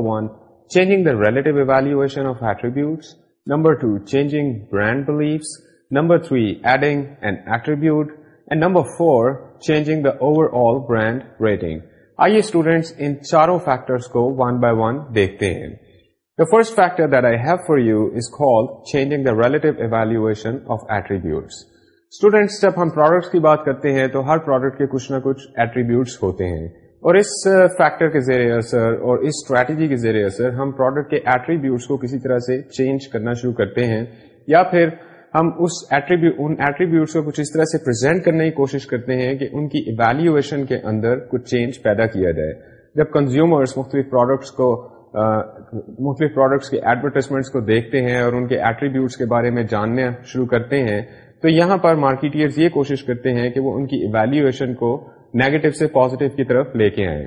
one changing the relative evaluation number two change brand beliefs number three adding and attribute and number four changing the overall brand rating آئیے students ان چاروں factors کو one by one دیکھتے ہیں the first factor that I have for you is call changing the relative evaluation of attributes students جب ہم products کی بات کرتے ہیں تو ہر پروڈکٹ کے کچھ نہ کچھ ایٹریبیوٹس ہوتے ہیں اور اس فیکٹر uh, کے ذریعے اثر uh, اور اس اسٹریٹجی کے ذریعے اثر ہم پروڈکٹ کے ایٹریبیوٹس کو کسی طرح سے چینج کرنا شروع کرتے ہیں یا پھر ہم اس ایٹریبیوٹ ان ایٹریبیوٹس کو کچھ اس طرح سے پرزینٹ کرنے کی کوشش کرتے ہیں کہ ان کی ایویلیویشن کے اندر کچھ چینج پیدا کیا جائے جب کنزیومرس مختلف پروڈکٹس کو مختلف پروڈکٹس کے ایڈورٹائزمنٹس کو دیکھتے ہیں اور ان کے ایٹریبیوٹس کے بارے میں جاننا شروع کرتے ہیں تو یہاں پر مارکیٹئرز یہ کوشش کرتے ہیں کہ وہ ان کی ایویلیویشن کو نیگیٹو سے پازیٹیو کی طرف لے کے آئیں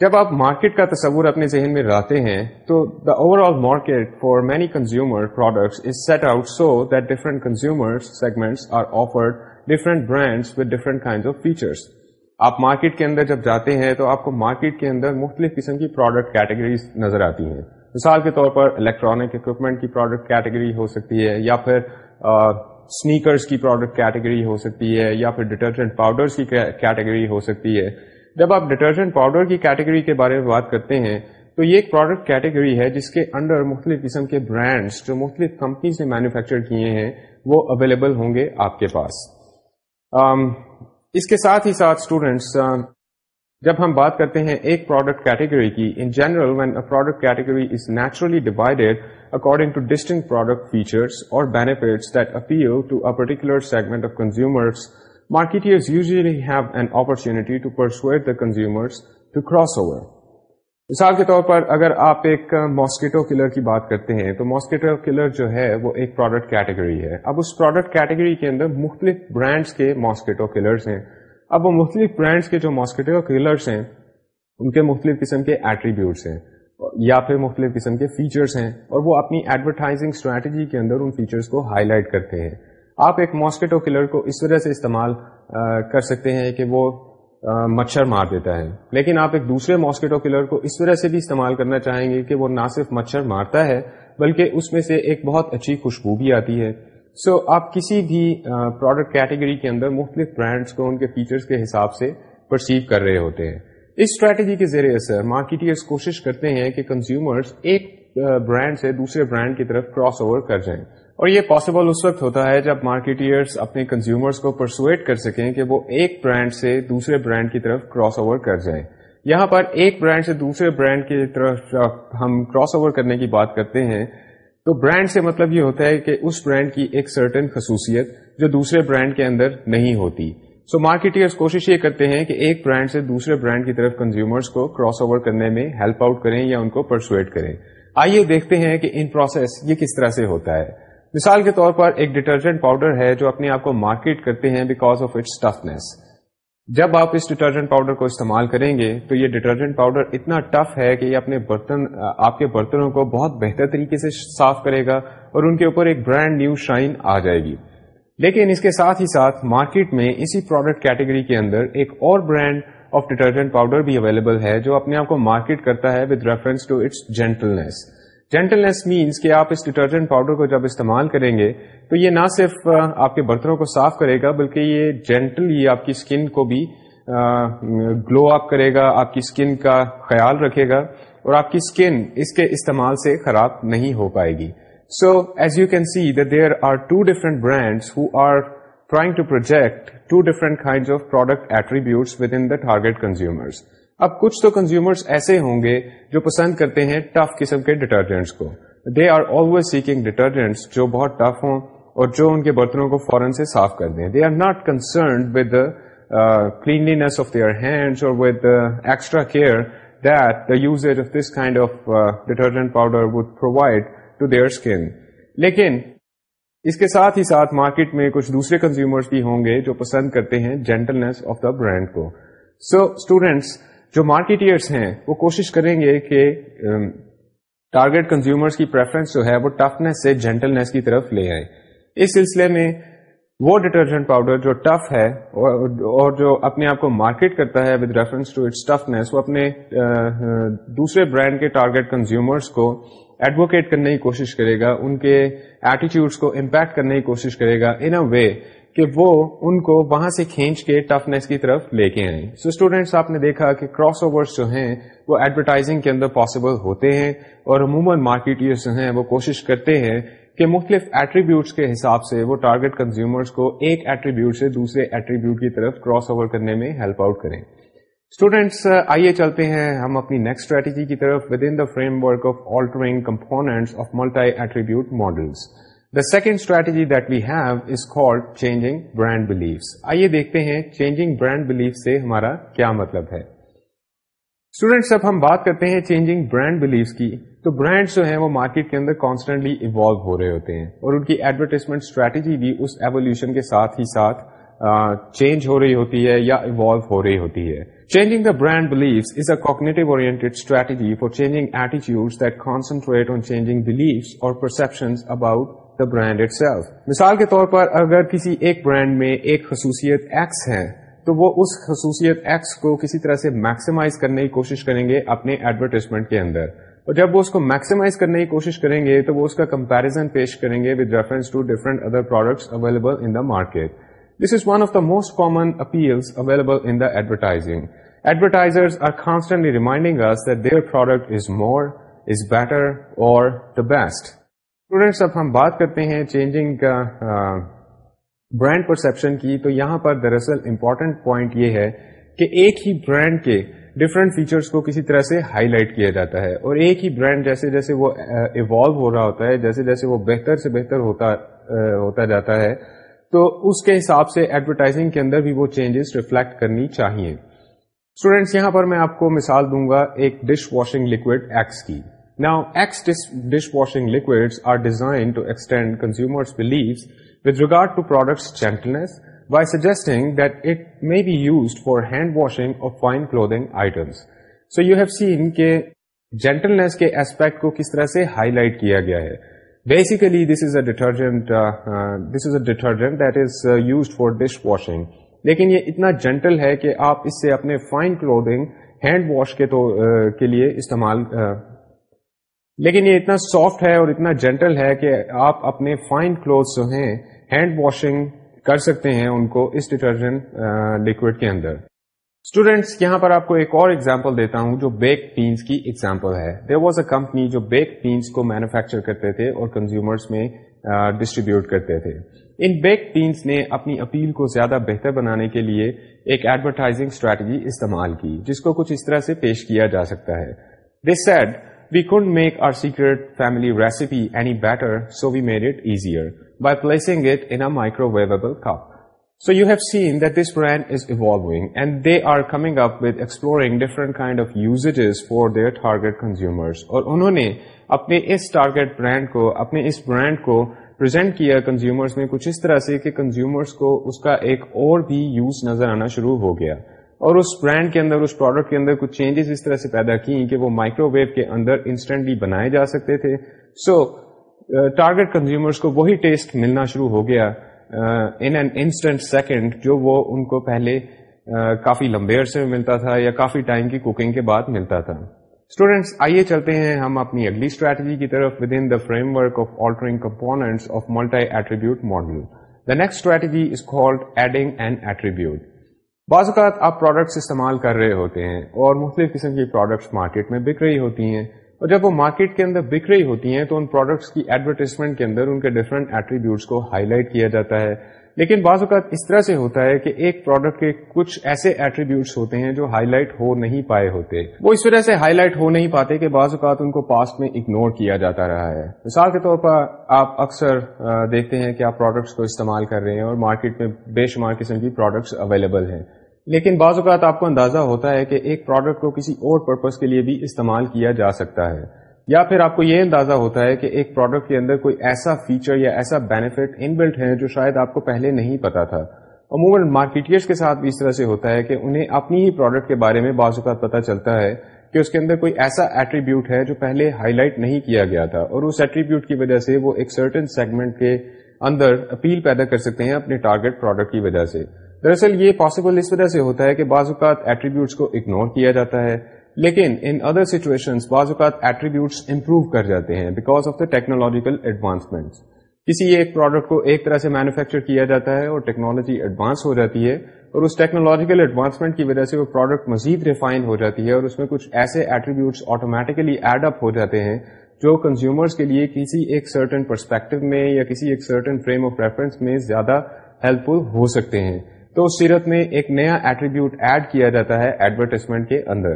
جب آپ مارکیٹ کا تصور اپنے ذہن میں رہتے ہیں تو the overall market for many consumer products is set out so that different consumer segments are different brands with different kind of features آپ مارکیٹ کے اندر جب جاتے ہیں تو آپ کو مارکیٹ کے اندر مختلف قسم کی پروڈکٹ کیٹیگریز نظر آتی ہیں مثال کے طور پر الیکٹرانک اکوپمنٹ کی پروڈکٹ کیٹیگری ہو سکتی ہے یا پھر اسنییکرس کی پروڈکٹ کیٹیگری ہو سکتی ہے یا پھر ڈٹرجنٹ پاؤڈرس کی کیٹیگری ہو سکتی ہے جب آپ ڈٹرجنٹ پاؤڈر کی کیٹیگری کے بارے میں بات کرتے ہیں تو یہ ایک پروڈکٹ کیٹیگری ہے جس کے انڈر مختلف قسم کے برانڈس جو مختلف کمپنیز نے مینوفیکچر کیے ہیں وہ اویلیبل ہوں گے آپ کے پاس um, اس کے ساتھ ہی ساتھ اسٹوڈینٹس uh, جب ہم بات کرتے ہیں ایک پروڈکٹ کیٹیگری کی in general a product category is naturally divided according to distinct product features اور benefits that to a particular segment of consumers marketeers usually have an opportunity to persuade the consumers to cross over. مثال کے طور پر اگر آپ ایک mosquito colour کی بات کرتے ہیں تو ماسکیٹو کلر جو ہے وہ ایک پروڈکٹ کیٹیگری ہے اب اس پروڈکٹ کیٹیگری کے اندر مختلف برانڈس کے ماسکیٹو کلرس ہیں اب وہ مختلف برانڈس کے جو ماسکیٹو کلرس ہیں ان کے مختلف قسم کے ایٹریبیوٹس ہیں یا پھر مختلف قسم کے فیچرس ہیں اور وہ اپنی ایڈورٹائزنگ اسٹریٹجی کے اندر ان فیچرس کو ہائی لائٹ کرتے ہیں آپ ایک ماسکیٹو کلر کو اس وجہ سے استعمال کر سکتے ہیں کہ وہ مچھر مار دیتا ہے لیکن آپ ایک دوسرے ماسکیٹو کلر کو اس وجہ سے بھی استعمال کرنا چاہیں گے کہ وہ نہ صرف مچھر مارتا ہے بلکہ اس میں سے ایک بہت اچھی خوشبو بھی آتی ہے سو so, آپ کسی بھی پروڈکٹ کیٹیگری کے اندر مختلف برانڈس کو ان کے فیچرز کے حساب سے پرسیو کر رہے ہوتے ہیں اس اسٹریٹجی کے زیر اثر مارکیٹرس کوشش کرتے ہیں کہ کنزیومرز ایک برانڈ سے دوسرے برانڈ کی طرف کراس اوور کر جائیں اور یہ پاسبل اس وقت ہوتا ہے جب مارکیٹرس اپنے کنزیومرس کو پرسویٹ کر سکیں کہ وہ ایک برانڈ سے دوسرے برانڈ کی طرف کراس اوور کر جائیں یہاں پر ایک برانڈ سے دوسرے برانڈ کی طرف ہم کراس اوور کرنے کی بات کرتے ہیں تو برانڈ سے مطلب یہ ہوتا ہے کہ اس برانڈ کی ایک سرٹن خصوصیت جو دوسرے برانڈ کے اندر نہیں ہوتی سو مارکیٹرس کوشش یہ کرتے ہیں کہ ایک برانڈ سے دوسرے برانڈ کی طرف کنزیومرس کو کراس اوور کرنے میں ہیلپ آؤٹ کریں یا ان کو پرسویٹ کریں آئیے دیکھتے ہیں کہ ان پروسیس یہ کس طرح سے ہوتا ہے مثال کے طور پر ایک ڈیٹرجنٹ پاؤڈر ہے جو اپنے آپ کو مارکیٹ کرتے ہیں بیکاز آف اٹس ٹفنیس جب آپ اس ڈیٹرجنٹ پاؤڈر کو استعمال کریں گے تو یہ ڈیٹرجنٹ پاؤڈر اتنا ٹف ہے کہ یہ اپنے برتن آپ کے برتنوں کو بہت بہتر طریقے سے صاف کرے گا اور ان کے اوپر ایک برانڈ نیو شائن آ جائے گی لیکن اس کے ساتھ ہی ساتھ مارکیٹ میں اسی پروڈکٹ کیٹیگری کے اندر ایک اور برانڈ آف ڈٹرجنٹ پاؤڈر بھی اویلیبل ہے جو اپنے آپ کو مارکیٹ کرتا ہے with reference to its gentleness gentleness means کہ آپ اس ڈیٹرجنٹ پاؤڈر کو جب استعمال کریں گے تو یہ نہ صرف آپ کے برتنوں کو صاف کرے گا بلکہ یہ جینٹل ہی آپ کی اسکن کو بھی گلو اپ کرے گا آپ کی اسکن کا خیال رکھے گا اور آپ کی اسکن اس کے استعمال سے خراب نہیں ہو پائے گی so as you can see that there are two different who are trying to project two different kind of product attributes within the target consumers اب کچھ تو کنزیومرس ایسے ہوں گے جو پسند کرتے ہیں ٹف قسم کے ڈٹرجنٹس کو they are always seeking detergents جو بہت ٹف ہوں اور جو ان کے برتنوں کو فورن سے صاف کر دیں they are not concerned with cleanliness of their hands اور with extra care that the use of this kind of detergent powder would provide to their skin لیکن اس کے ساتھ ہی ساتھ مارکیٹ میں کچھ دوسرے کنزیومرز بھی ہوں گے جو پسند کرتے ہیں جینٹلنس آف دا برانڈ کو سو so, اسٹوڈینٹس جو مارکیٹرس ہیں وہ کوشش کریں گے کہ ٹارگیٹ کنزیومر کی پریفرنس جو ہے وہ ٹفنیس سے جینٹلنیس کی طرف لے آئیں اس سلسلے میں وہ ڈٹرجنٹ پاؤڈر جو ٹف ہے اور جو اپنے آپ کو مارکیٹ کرتا ہے with reference to its toughness وہ اپنے دوسرے برانڈ کے ٹارگیٹ کنزیومرس کو ایڈوکیٹ کرنے کی کوشش کرے گا ان کے ایٹیچیوڈس کو امپیکٹ کرنے کی کوشش کرے گا ان اے وے کہ وہ ان کو وہاں سے کھینچ کے ٹفنیس کی طرف لے کے آئیں سو اسٹوڈینٹس آپ نے دیکھا کہ کراس اوورس جو ہیں وہ ایڈورٹائزنگ کے اندر پاسبل ہوتے ہیں اور عموماً مارکیٹ جو ہیں وہ کوشش کرتے ہیں کہ مختلف ایٹریبیوٹس کے حساب سے وہ ٹارگٹ کنزیومرس کو ایک ایٹریبیوٹ سے دوسرے ایٹریبیوٹ کی طرف کراس اوور کرنے میں ہیلپ آؤٹ کریں اسٹوڈینٹس آئیے چلتے ہیں ہم اپنی نیکسٹ اسٹریٹجی کی طرف within the framework of altering components of multi attribute models second strategy that we've is call change brand belief آئیے دیکھتے ہیں چینجنگ برانڈ بلیف سے ہمارا کیا مطلب ہے اسٹوڈینٹس جب ہم بات کرتے ہیں چینجنگ برانڈ بلیف کی تو برانڈ جو ہیں وہ مارکیٹ کے اندر کانسٹنٹلی ایوالو ہو رہے ہوتے ہیں اور ان کی ایڈورٹیزمنٹ اسٹریٹجی بھی اس ایولیوشن کے ساتھ ہی ساتھ چینج ہو رہی ہوتی ہے یا ایوالو ہو رہی ہوتی ہے changing the brand belief is a oriented strategy for changing ایٹیچیوڈ that concentrate on changing beliefs اور perception about the brand itself مثال کے طور پر اگر کسی ایک برانڈ میں ایک خصوصیت ایکس ہے تو وہ اس خصوصیت ایکس کو کسی طرح سے میکسیمائز کرنے کی کوشش کریں گے اپنے ایڈورٹائزمنٹ کے اندر اور جب وہ اس کو میکسیمائز کرنے کی کوشش کریں گے تو وہ اس کا کمپیرزن پیش کریں گے reference to different other appeal available in the advertising are constantly reminding their product is more is better اور دا بیسٹ اسٹوڈینٹس اب ہم بات کرتے ہیں چینجنگ برانڈ پرسپشن کی تو یہاں پر دراصل امپورٹینٹ پوائنٹ یہ ہے کہ ایک ہی برانڈ کے ڈفرینٹ فیچرس کو کسی طرح سے ہائی لائٹ کیا جاتا ہے اور ایک ہی برانڈ جیسے جیسے وہ ایوالو ہو رہا ہوتا ہے جیسے جیسے وہ بہتر سے بہتر ہوتا ہوتا جاتا ہے تو اس کے حساب سے ایڈورٹائزنگ کے اندر بھی وہ چینجز ریفلیکٹ کرنی چاہیے اسٹوڈینٹس یہاں پر میں آپ کو مثال دوں گا ایک ڈش واشنگ لکوڈ ایکس کی جینٹل کے ایسپیکٹ کو کس طرح سے ہائی لائٹ کیا گیا ہے basically this is a this is a detergent that is use for dish washing لیکن یہ اتنا جینٹل ہے کہ آپ اس سے اپنے فائن کلو ہینڈ واش کے لیے استعمال لیکن یہ اتنا سافٹ ہے اور اتنا جینٹل ہے کہ آپ اپنے فائن کلوتھ جو ہیں ہینڈ واشنگ کر سکتے ہیں ان کو اس ڈٹرجنٹ لکوڈ کے اندر اسٹوڈینٹس یہاں پر آپ کو ایک اور ایگزامپل دیتا ہوں جو بیک پینس کی ایگزامپل ہے دیر واز اے کمپنی جو بیک پینس کو مینوفیکچر کرتے تھے اور کنزیومرس میں ڈسٹریبیوٹ کرتے تھے ان بیک پینس نے اپنی اپیل کو زیادہ بہتر بنانے کے لیے ایک ایڈورٹائزنگ اسٹریٹجی استعمال کی جس کو کچھ اس طرح سے پیش کیا جا سکتا ہے this said we can make our secret family recipe and better so we made it easier by placing it in microwave cup so you have sent brand is evolving and they are coming up with exploring different kind of use for their consumer اور انہوں نے اپنے اس target brand کو اپنے اس brand کو present کیا میں کچھ اس طرح سے کہ کنزیومرس کو اس کا ایک اور بھی یوز نظر آنا شروع ہو گیا اور اس برانڈ کے اندر اس پروڈکٹ کے اندر کچھ چینجز اس طرح سے پیدا کی کہ وہ مائکرو ویو کے اندر انسٹنٹلی بنائے جا سکتے تھے سو ٹارگیٹ کنزیومرس کو وہی ٹیسٹ ملنا شروع ہو گیا ان این انسٹنٹ سیکنڈ جو وہ ان کو پہلے uh, کافی لمبے عرصے میں ملتا تھا یا کافی ٹائم کی کوکنگ کے بعد ملتا تھا اسٹوڈینٹس آئیے چلتے ہیں ہم اپنی اگلی اسٹریٹجی کی طرف within the framework of altering components of multi attribute module بعض اوقات آپ پروڈکٹس استعمال کر رہے ہوتے ہیں اور مختلف قسم کی پروڈکٹس مارکیٹ میں بک رہی ہوتی ہیں اور جب وہ مارکیٹ کے اندر بک رہی ہوتی ہیں تو ان پروڈکٹس کی ایڈورٹیزمنٹ کے اندر ان کے ڈفرینٹ ایٹریبیوٹس کو ہائی لائٹ کیا جاتا ہے لیکن بعض اوقات اس طرح سے ہوتا ہے کہ ایک پروڈکٹ کے کچھ ایسے ایٹریبیوٹس ہوتے ہیں جو ہائی لائٹ ہو نہیں پائے ہوتے وہ اس وجہ سے ہائی لائٹ ہو نہیں پاتے کہ بعض اوقات ان کو پاسٹ میں اگنور کیا جاتا رہا ہے مثال کے طور پر آپ اکثر دیکھتے ہیں کہ آپ پروڈکٹس کو استعمال کر رہے ہیں اور مارکیٹ میں بے شمار قسم کی پروڈکٹس اویلیبل ہیں لیکن بعض اوقات آپ کو اندازہ ہوتا ہے کہ ایک پروڈکٹ کو کسی اور پرپز کے لیے بھی استعمال کیا جا سکتا ہے یا پھر آپ کو یہ اندازہ ہوتا ہے کہ ایک پروڈکٹ کے اندر کوئی ایسا فیچر یا ایسا بینیفٹ ان بلٹ ہے جو شاید آپ کو پہلے نہیں پتا تھا عموماً مارکیٹرس کے ساتھ بھی اس طرح سے ہوتا ہے کہ انہیں اپنی ہی پروڈکٹ کے بارے میں بعض اوقات پتا چلتا ہے کہ اس کے اندر کوئی ایسا ایٹریبیوٹ ہے جو پہلے ہائی لائٹ نہیں کیا گیا تھا اور اس ایٹریبیوٹ کی وجہ سے وہ ایک سرٹن سیگمنٹ کے اندر اپیل پیدا کر سکتے ہیں اپنے ٹارگیٹ پروڈکٹ کی وجہ سے دراصل یہ پاسبل اس وجہ سے ہوتا ہے کہ بعض اوقات ایٹریبیوٹس کو اگنور کیا جاتا ہے لیکن ان ادر سچویشن اوقات ایٹریبیوٹس امپروو کر جاتے ہیں because of the technological advancement کسی ایک پروڈکٹ کو ایک طرح سے مینوفیکچر کیا جاتا ہے اور ٹیکنالوجی ایڈوانس ہو جاتی ہے اور اس ٹیکنالوجیکل ایڈوانسمنٹ کی وجہ سے وہ پروڈکٹ مزید ریفائن ہو جاتی ہے اور اس میں کچھ ایسے ایٹریبیوٹس آٹومیٹکلی ایڈ اپ ہو جاتے ہیں جو کنزیومرس کے لیے کسی ایک سرٹن پرسپیکٹو میں یا کسی ایک سرٹن فریم آف ریفرنس میں زیادہ ہیلپ فل ہو سکتے ہیں تو اس سیرت میں ایک نیا ایٹریبیوٹ ایڈ کیا جاتا ہے ایڈورٹائزمنٹ کے اندر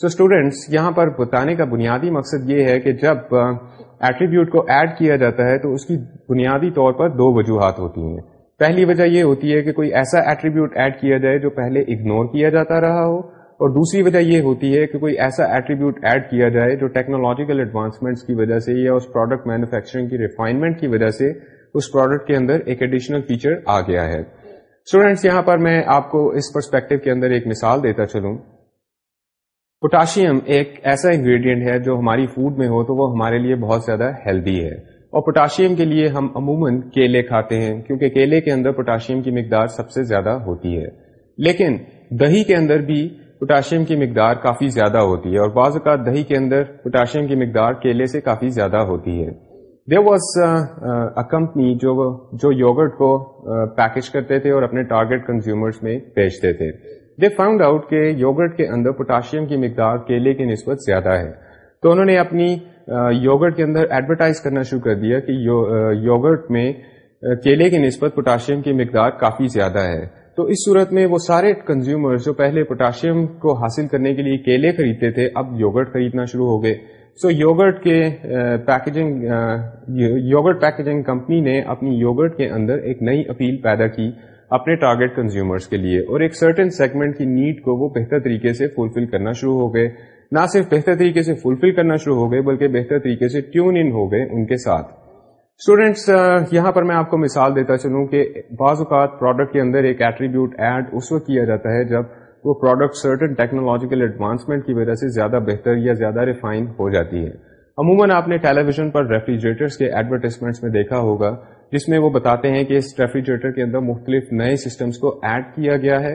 سو so اسٹوڈینٹس یہاں پر بتانے کا بنیادی مقصد یہ ہے کہ جب ایٹریبیوٹ کو ایڈ کیا جاتا ہے تو اس کی بنیادی طور پر دو وجوہات ہوتی ہیں پہلی وجہ یہ ہوتی ہے کہ کوئی ایسا ایٹریبیوٹ ایڈ کیا جائے جو پہلے اگنور کیا جاتا رہا ہو اور دوسری وجہ یہ ہوتی ہے کہ کوئی ایسا ایٹریبیوٹ ایڈ کیا جائے جو ٹیکنالوجیکل ایڈوانسمنٹس کی وجہ سے یا اس پروڈکٹ مینوفیکچرنگ کی ریفائنمنٹ کی وجہ سے اس پروڈکٹ کے اندر ایک ایڈیشنل فیچر آ گیا ہے اسٹوڈینٹس یہاں پر میں آپ کو اس پرسپیکٹو کے اندر ایک مثال دیتا چلوں پوٹاشیم ایک ایسا انگریڈینٹ ہے جو ہماری فوڈ میں ہو تو وہ ہمارے لیے بہت زیادہ ہیلدی ہے اور پوٹاشیم کے لیے ہم عموماً کیلے کھاتے ہیں کیونکہ کیلے کے اندر پوٹاشیم کی مقدار سب سے زیادہ ہوتی ہے لیکن دہی کے اندر بھی پوٹاشیم کی مقدار کافی زیادہ ہوتی ہے اور بعض اوقات دہی کے اندر پوٹاشیم کی مقدار کیلے سے کافی زیادہ ہوتی ہے دیر واز کمپنی جو یوگرٹ کو uh, کرتے تھے اور اپنے ٹارگیٹ کنزیومرس میں بیچتے تھے دے فاؤنڈ آؤٹ کہ یوگرٹ کے اندر پوٹاشیم کی مقدار کیلے کی نسبت زیادہ ہے تو انہوں نے اپنی یوگرٹ کے اندر ایڈورٹائز کرنا شروع کر دیا کہ uh, میں کیلے کی نسبت پوٹاشیم کی مقدار کافی زیادہ ہے تو اس صورت میں وہ سارے کنزیومر جو پہلے پوٹاشیم کو حاصل کرنے کے لیے کیلے خریدتے تھے اب یوگرٹ خریدنا شروع ہو گئے سو یوگرٹ کے پیکجنگ یوگرٹ پیکجنگ کمپنی نے اپنی یوگرٹ کے اندر ایک نئی اپیل پیدا کی اپنے ٹارگیٹ کنزیومرس کے لیے اور ایک سرٹن سیگمنٹ کی نیڈ کو وہ بہتر طریقے سے فلفل کرنا شروع ہو گئے نہ صرف بہتر طریقے سے فلفل کرنا شروع ہو گئے بلکہ بہتر طریقے سے ٹیون ان ہو گئے ان کے ساتھ اسٹوڈینٹس uh, یہاں پر میں آپ کو مثال دیتا چلوں کہ بعض اوقات پروڈکٹ کے اندر ایک ایٹریبیوٹ ایڈ اس وقت کیا جاتا ہے جب وہ پروڈکٹ سرٹن ٹیکنالوجیکل ایڈوانسمنٹ کی وجہ سے زیادہ بہتر یا زیادہ ریفائن ہو جاتی ہے عموماً آپ نے ٹیلی ویژن پر ریفریجریٹرس کے ایڈورٹیزمنٹس میں دیکھا ہوگا جس میں وہ بتاتے ہیں کہ اس ریفریجریٹر کے اندر مختلف نئے سسٹمس کو ایڈ کیا گیا ہے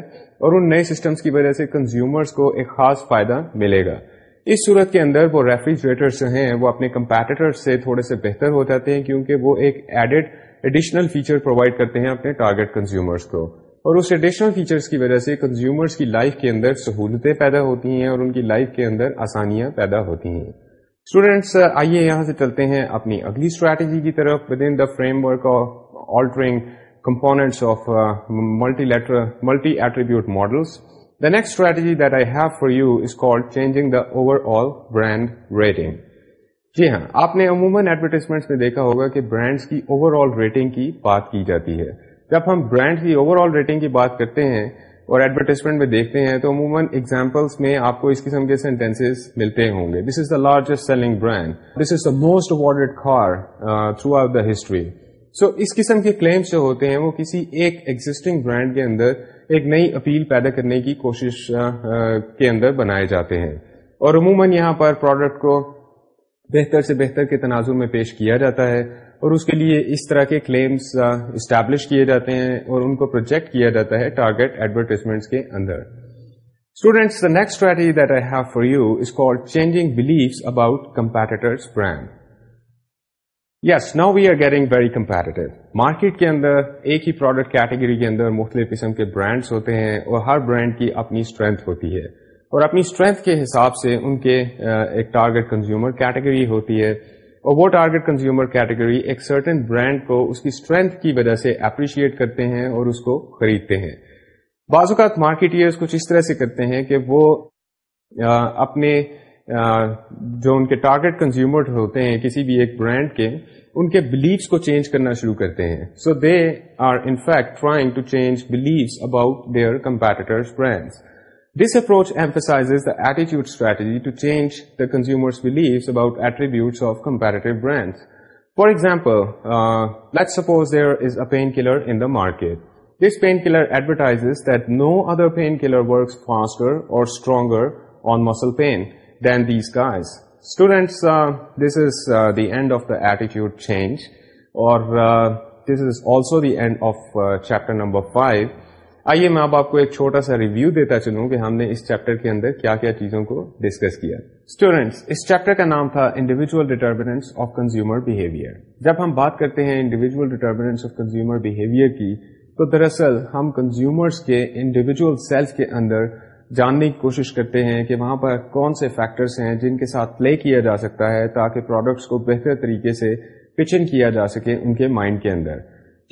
اور ان نئے سسٹمز کی وجہ سے کنزیومرز کو ایک خاص فائدہ ملے گا اس صورت کے اندر وہ ریفریجریٹرس جو ہیں وہ اپنے کمپیٹیٹر سے تھوڑے سے بہتر ہو جاتے ہیں کیونکہ وہ ایک ایڈیڈ ایڈیشنل فیچر پرووائڈ کرتے ہیں اپنے ٹارگیٹ کنزیومرز کو اور اس ایڈیشنل فیچرز کی وجہ سے کنزیومرز کی لائف کے اندر سہولتیں پیدا ہوتی ہیں اور ان کی لائف کے اندر آسانیاں پیدا ہوتی ہیں اسٹوڈینٹس آئیے یہاں سے چلتے ہیں اپنی اگلی اسٹریٹجی کی طرف with in the framework of altering components of multi letter multi attribute models the next strategy that I have for you is changing the overall brand rating جی ہاں آپ نے عموماً ایڈورٹیزمنٹس میں دیکھا ہوگا کہ برانڈس کی اوور آل ریٹنگ کی بات کی جاتی ہے جب ہم برانڈ کی اوور آل ریٹنگ کی بات کرتے ہیں اور ایڈورٹیزمنٹ میں دیکھتے ہیں تو عموماً ایگزامپلس میں آپ کو اس قسم کے سینٹینس ملتے ہوں گے this is the largest selling brand this is the most awarded car throughout the history so اس قسم کے کلیمس جو ہوتے ہیں وہ کسی ایک ایگزٹنگ برانڈ کے اندر ایک نئی اپیل پیدا کرنے کی کوشش uh, uh, کے اندر بنائے جاتے ہیں اور عموماً یہاں پر پروڈکٹ کو بہتر سے بہتر کے تناظر میں پیش کیا جاتا ہے اور اس کے لیے اس طرح کے کلیمز اسٹیبلش کیے جاتے ہیں اور ان کو پروجیکٹ کیا جاتا ہے ٹارگیٹ ایڈورٹیزمنٹس کے اندر students the next strategy that I have for you is call changing beliefs about competitors brand yes now we are getting very competitive market کے اندر ایک ہی پروڈکٹ کیٹیگری کے اندر مختلف قسم کے برانڈس ہوتے ہیں اور ہر برانڈ کی اپنی اسٹرینتھ ہوتی ہے اور اپنی اسٹرینتھ کے حساب سے ان کے ایک ٹارگیٹ کنزیومر کیٹیگری ہوتی ہے اور وہ ٹارگیٹ کنزیومر کیٹیگری ایک سرٹن برانڈ کو اس کی اسٹرینتھ کی وجہ سے اپریشیٹ کرتے ہیں اور اس کو خریدتے ہیں بعض اوقات مارکیٹ ایئر اس طرح سے کرتے ہیں کہ وہ اپنے جو ان کے ٹارگیٹ کنزیومر ہوتے ہیں کسی بھی ایک برانڈ کے ان کے بلیوس کو چینج کرنا شروع کرتے ہیں so they are in fact trying to change beliefs about their competitors brands This approach emphasizes the attitude strategy to change the consumer's beliefs about attributes of comparative brands. For example, uh, let's suppose there is a painkiller in the market. This painkiller advertises that no other painkiller works faster or stronger on muscle pain than these guys. Students, uh, this is uh, the end of the attitude change, or this is also the end of chapter number 5. آئیے میں آپ کو ایک چھوٹا سا review دیتا چلوں کہ ہم نے اس چیپٹر کے اندر کیا کیا چیزوں کو ڈسکس کیا اسٹوڈینٹس اس چیپٹر کا نام تھا individual determinants of consumer behaviour جب ہم بات کرتے ہیں آف کنزیومر بہیویئر کی تو دراصل ہم کنزیومرس کے انڈیویجل سیلس کے اندر جاننے کی کوشش کرتے ہیں کہ وہاں پر کون سے فیکٹرس ہیں جن کے ساتھ پلے کیا جا سکتا ہے تاکہ پروڈکٹس کو بہتر طریقے سے پچن کیا جا سکے ان کے مائنڈ کے اندر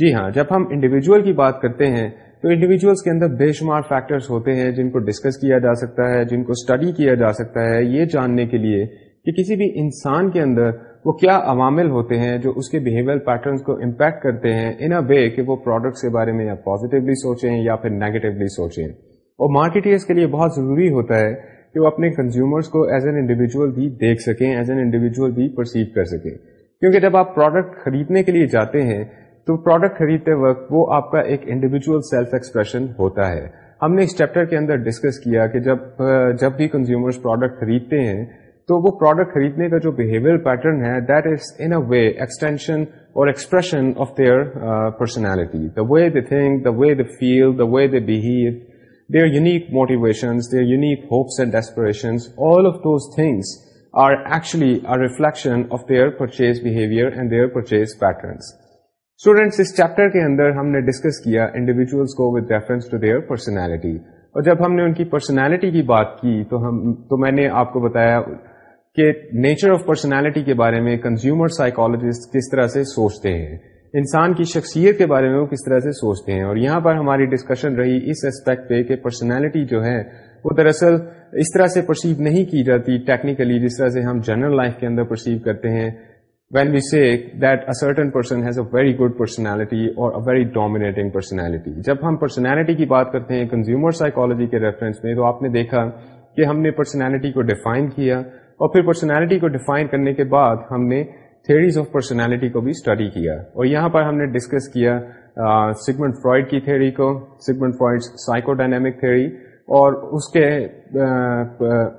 جی ہاں جب ہم انڈیویجل کی بات کرتے ہیں تو انڈیویجولس کے اندر بے شمار فیکٹرس ہوتے ہیں جن کو ڈسکس کیا جا سکتا ہے جن کو اسٹڈی کیا جا سکتا ہے یہ جاننے کے لیے کہ کسی بھی انسان کے اندر وہ کیا عوامل ہوتے ہیں جو اس کے بیہیویئر پیٹرنس کو امپیکٹ کرتے ہیں ان اے وے کہ وہ پروڈکٹس کے بارے میں یا پازیٹیولی سوچیں یا پھر نیگیٹولی سوچیں اور مارکیٹرس کے لیے بہت ضروری ہوتا ہے کہ وہ اپنے کنزیومرس کو ایز این انڈیویجول بھی دیکھ سکیں ایز این انڈیویجول بھی پرسیو کر سکیں کیونکہ جب آپ پروڈکٹ خریدنے کے لیے جاتے ہیں تو پروڈکٹ خریدتے وقت وہ آپ کا ایک انڈیویجل سیلف ایکسپریشن ہوتا ہے ہم نے اس چیپٹر کے اندر ڈسکس کیا کہ جب جب بھی کنزیومرز پروڈکٹ خریدتے ہیں تو وہ پروڈکٹ خریدنے کا جو بہیویئر پیٹرن ہے that is in a way extension اور expression of their personality the way they think the way they feel the way they behave their unique their unique hopes and aspirations all of those things are actually reflection of their purchase behaviour and their purchase patterns students us chapter کے اندر ہم نے discuss کیا individuals کو with reference to their personality اور جب ہم نے ان کی پرسنالٹی کی بات کی تو ہم تو میں نے آپ کو بتایا کہ نیچر آف پرسنالٹی کے بارے میں کنزیومر سائیکالوجسٹ کس طرح سے سوچتے ہیں انسان کی شخصیت کے بارے میں وہ کس طرح سے سوچتے ہیں اور یہاں پر ہماری ڈسکشن رہی اس اسپیکٹ پہ کہ پرسنالٹی جو ہے وہ دراصل اس طرح سے پرسیو نہیں کی جاتی ٹیکنیکلی جس طرح سے ہم جنرل لائف کے اندر پرسیو کرتے ہیں well we said certain person has a very good personality اور ویری ڈومینیٹنگ پرسنالٹی جب ہم پرسنالٹی کی بات کرتے ہیں کنزیومر سائیکولوجی کے ریفرنس میں تو آپ نے دیکھا کہ ہم نے پرسنالٹی کو ڈیفائن کیا اور پھر پرسنالٹی کو ڈیفائن کرنے کے بعد ہم نے تھھیریز آف پرسنالٹی کو بھی اسٹڈی کیا اور یہاں پر ہم نے ڈسکس کیا سگمنٹ فرائڈ کی تھیوری کو Sigmund Freud psychodynamic theory اور اس کے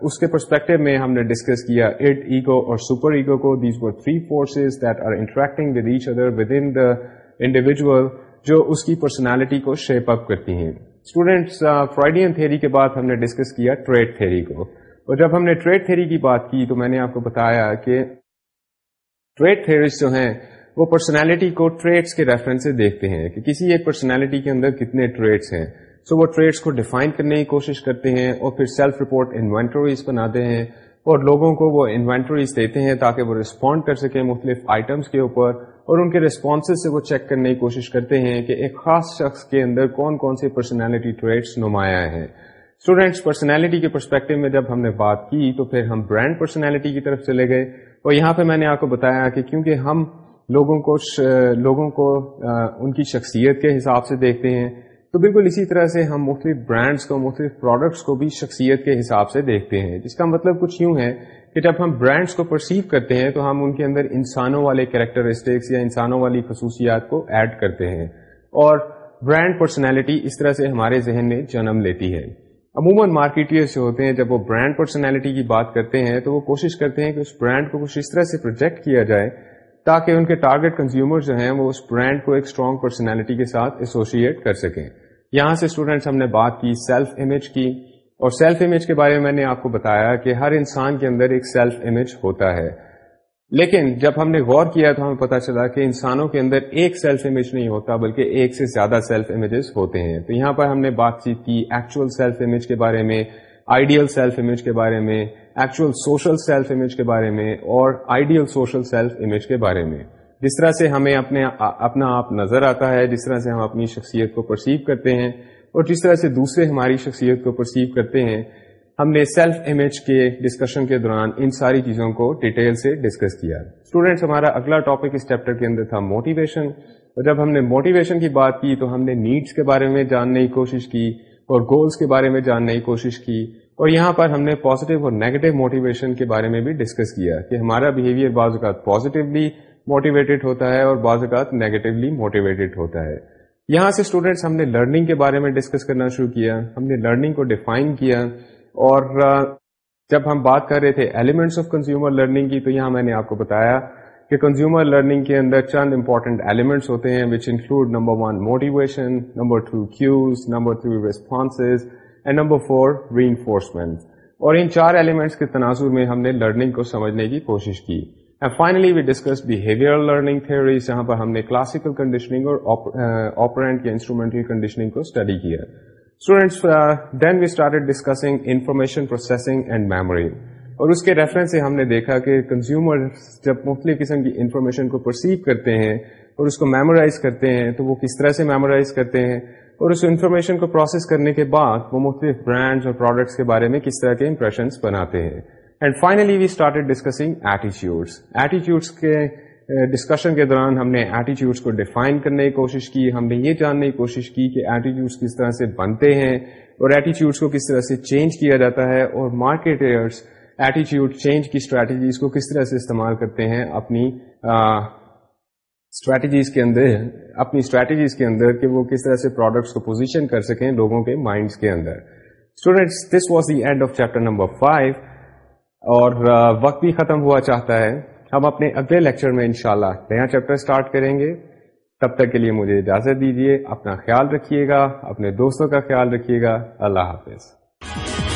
اس کے پرسپیکٹو میں ہم نے ڈسکس کیا اٹ ایگو اور سپر ایگو کو these three forces that are interacting with with each other in the individual جو اس کی پرسنالٹی کو شیپ اپ کرتی ہیں اسٹوڈینٹس فرائیڈین تھیری کے بعد ہم نے ڈسکس کیا ٹریڈ تھیری کو اور جب ہم نے ٹریڈ تھیری کی بات کی تو میں نے آپ کو بتایا کہ ٹریڈ تھیریز جو ہیں وہ پرسنالٹی کو ٹریڈس کے ریفرنس سے دیکھتے ہیں کہ کسی ایک پرسنالٹی کے اندر کتنے ٹریڈس ہیں سو وہ ٹریڈس کو ڈیفائن کرنے کی کوشش کرتے ہیں اور پھر سیلف رپورٹ انوینٹریز بناتے ہیں اور لوگوں کو وہ انوینٹریز دیتے ہیں تاکہ وہ رسپونڈ کر سکیں مختلف آئٹمس کے اوپر اور ان کے رسپانسز سے وہ چیک کرنے کی کوشش کرتے ہیں کہ ایک خاص شخص کے اندر کون کون سے پرسنالٹی ٹریڈس نمایاں ہیں اسٹوڈینٹس پرسنالٹی کے پرسپیکٹو میں جب ہم نے بات کی تو پھر ہم برانڈ پرسنالٹی کی طرف چلے گئے اور یہاں پہ میں نے آپ کو بتایا کہ کیونکہ ہم لوگوں کو لوگوں کو ان کی شخصیت کے حساب سے دیکھتے ہیں تو بالکل اسی طرح سے ہم مختلف برانڈس کو مختلف پروڈکٹس کو بھی شخصیت کے حساب سے دیکھتے ہیں جس کا مطلب کچھ یوں ہے کہ جب ہم برانڈس کو پرسیو کرتے ہیں تو ہم ان کے اندر انسانوں والے کریکٹرسٹکس یا انسانوں والی خصوصیات کو ایڈ کرتے ہیں اور برانڈ پرسنالٹی اس طرح سے ہمارے ذہن میں جنم لیتی ہے عموماً مارکیٹرس جو ہوتے ہیں جب وہ برانڈ پرسنالٹی کی بات کرتے ہیں تو وہ کوشش کرتے ہیں کہ اس برانڈ کو کچھ اس طرح سے پروجیکٹ کیا جائے تاکہ ان کے ٹارگیٹ کنزیومر جو ہیں وہ اس برانڈ کو ایک اسٹرانگ پرسنالٹی کے ساتھ ایسوسیٹ کر سکیں یہاں سے اسٹوڈینٹس ہم نے بات کی سیلف امیج کی اور سیلف امیج کے بارے میں میں نے آپ کو بتایا کہ ہر انسان کے اندر ایک سیلف امیج ہوتا ہے لیکن جب ہم نے غور کیا تو ہمیں پتا چلا کہ انسانوں کے اندر ایک سیلف امیج نہیں ہوتا بلکہ ایک سے زیادہ سیلف امیجز ہوتے ہیں تو یہاں پر ہم نے بات چیت کی ایکچوئل سیلف امیج کے بارے میں آئیڈیل سیلف امیج کے بارے میں ایکچوئل سوشل سیلف امیج کے بارے میں اور آئیڈیل سوشل سیلف امیج کے بارے میں جس طرح سے ہمیں اپنے اپنا آپ نظر آتا ہے جس طرح سے ہم اپنی شخصیت کو پرسیو کرتے ہیں اور جس طرح سے دوسرے ہماری شخصیت کو پرسیو کرتے ہیں ہم نے سیلف امیج کے ڈسکشن کے دوران ان ساری چیزوں کو ڈیٹیل سے ڈسکس کیا اسٹوڈینٹس ہمارا اگلا ٹاپک اس چیپٹر کے اندر تھا موٹیویشن اور جب ہم نے موٹیویشن کی بات کی تو ہم نے نیڈس کے بارے میں جاننے کی کوشش کی اور گولس کے بارے میں جاننے کی کوشش کی اور یہاں پر ہم نے پازیٹیو اور نیگیٹو موٹیویشن کے بارے میں بھی ڈسکس کیا کہ ہمارا بہیویئر بعض اوقات پازیٹیولی موٹیویٹڈ ہوتا ہے اور بعض اوقات نیگیٹولی موٹیویٹیڈ ہوتا ہے یہاں سے اسٹوڈینٹس ہم نے لرننگ کے بارے میں ڈسکس کرنا شروع کیا ہم نے لرننگ کو ڈیفائن کیا اور جب ہم بات کر رہے تھے ایلیمنٹس آف کنزیومر لرننگ کی تو یہاں میں نے آپ کو بتایا کہ کنزیومر لرننگ کے اندر چند امپورٹنٹ ایلیمنٹس ہوتے ہیں which include number one motivation number two cues number three responses and number four reinforcement اور ان چار ایلیمنٹس کے تناظر میں ہم نے لرننگ کو سمجھنے کی کوشش کی and finally we discuss behaviour learning theories جہاں پر ہم نے کلاسیکل کنڈیشننگ اور آپرینٹ یا انسٹرومینٹری کنڈیشننگ کو اسٹڈی کیا students then we started discussing information processing and memory اور اس کے ریفرنس سے ہم نے دیکھا کہ کنزیومر جب مختلف قسم کی انفارمیشن کو پرسیو کرتے ہیں اور اس کو میمورائز کرتے ہیں تو وہ کس طرح سے میمورائز کرتے ہیں اور اس انفارمیشن کو پروسیس کرنے کے بعد وہ مختلف برانڈس اور پروڈکٹس کے بارے میں کس طرح کے امپریشنس بناتے ہیں and finally we started discussing attitudes attitudes کے ڈسکشن eh, کے دوران ہم نے ایٹیچیوڈس کو ڈیفائن کرنے کی کوشش کی ہم نے یہ جاننے کی کوشش کی کہ ایٹیچیوڈس کس طرح سے بنتے ہیں اور ایٹیچیوڈس کو کس طرح سے چینج کیا جاتا ہے اور مارکیٹرس ایٹیچیوڈ چینج کی اسٹریٹجیز کو کس طرح سے استعمال کرتے ہیں اپنی اسٹریٹجیز کے اندر اپنی اسٹریٹجیز کے اندر کہ وہ کس طرح سے پروڈکٹس کو پوزیشن کر سکیں لوگوں کے مائنڈس کے اندر students this was the end of chapter number five اور وقت بھی ختم ہوا چاہتا ہے ہم اپنے اگلے لیکچر میں انشاءاللہ شاء اللہ نیا چیپٹر اسٹارٹ کریں گے تب تک کے لیے مجھے اجازت دیجیے اپنا خیال رکھیے گا اپنے دوستوں کا خیال رکھیے گا اللہ حافظ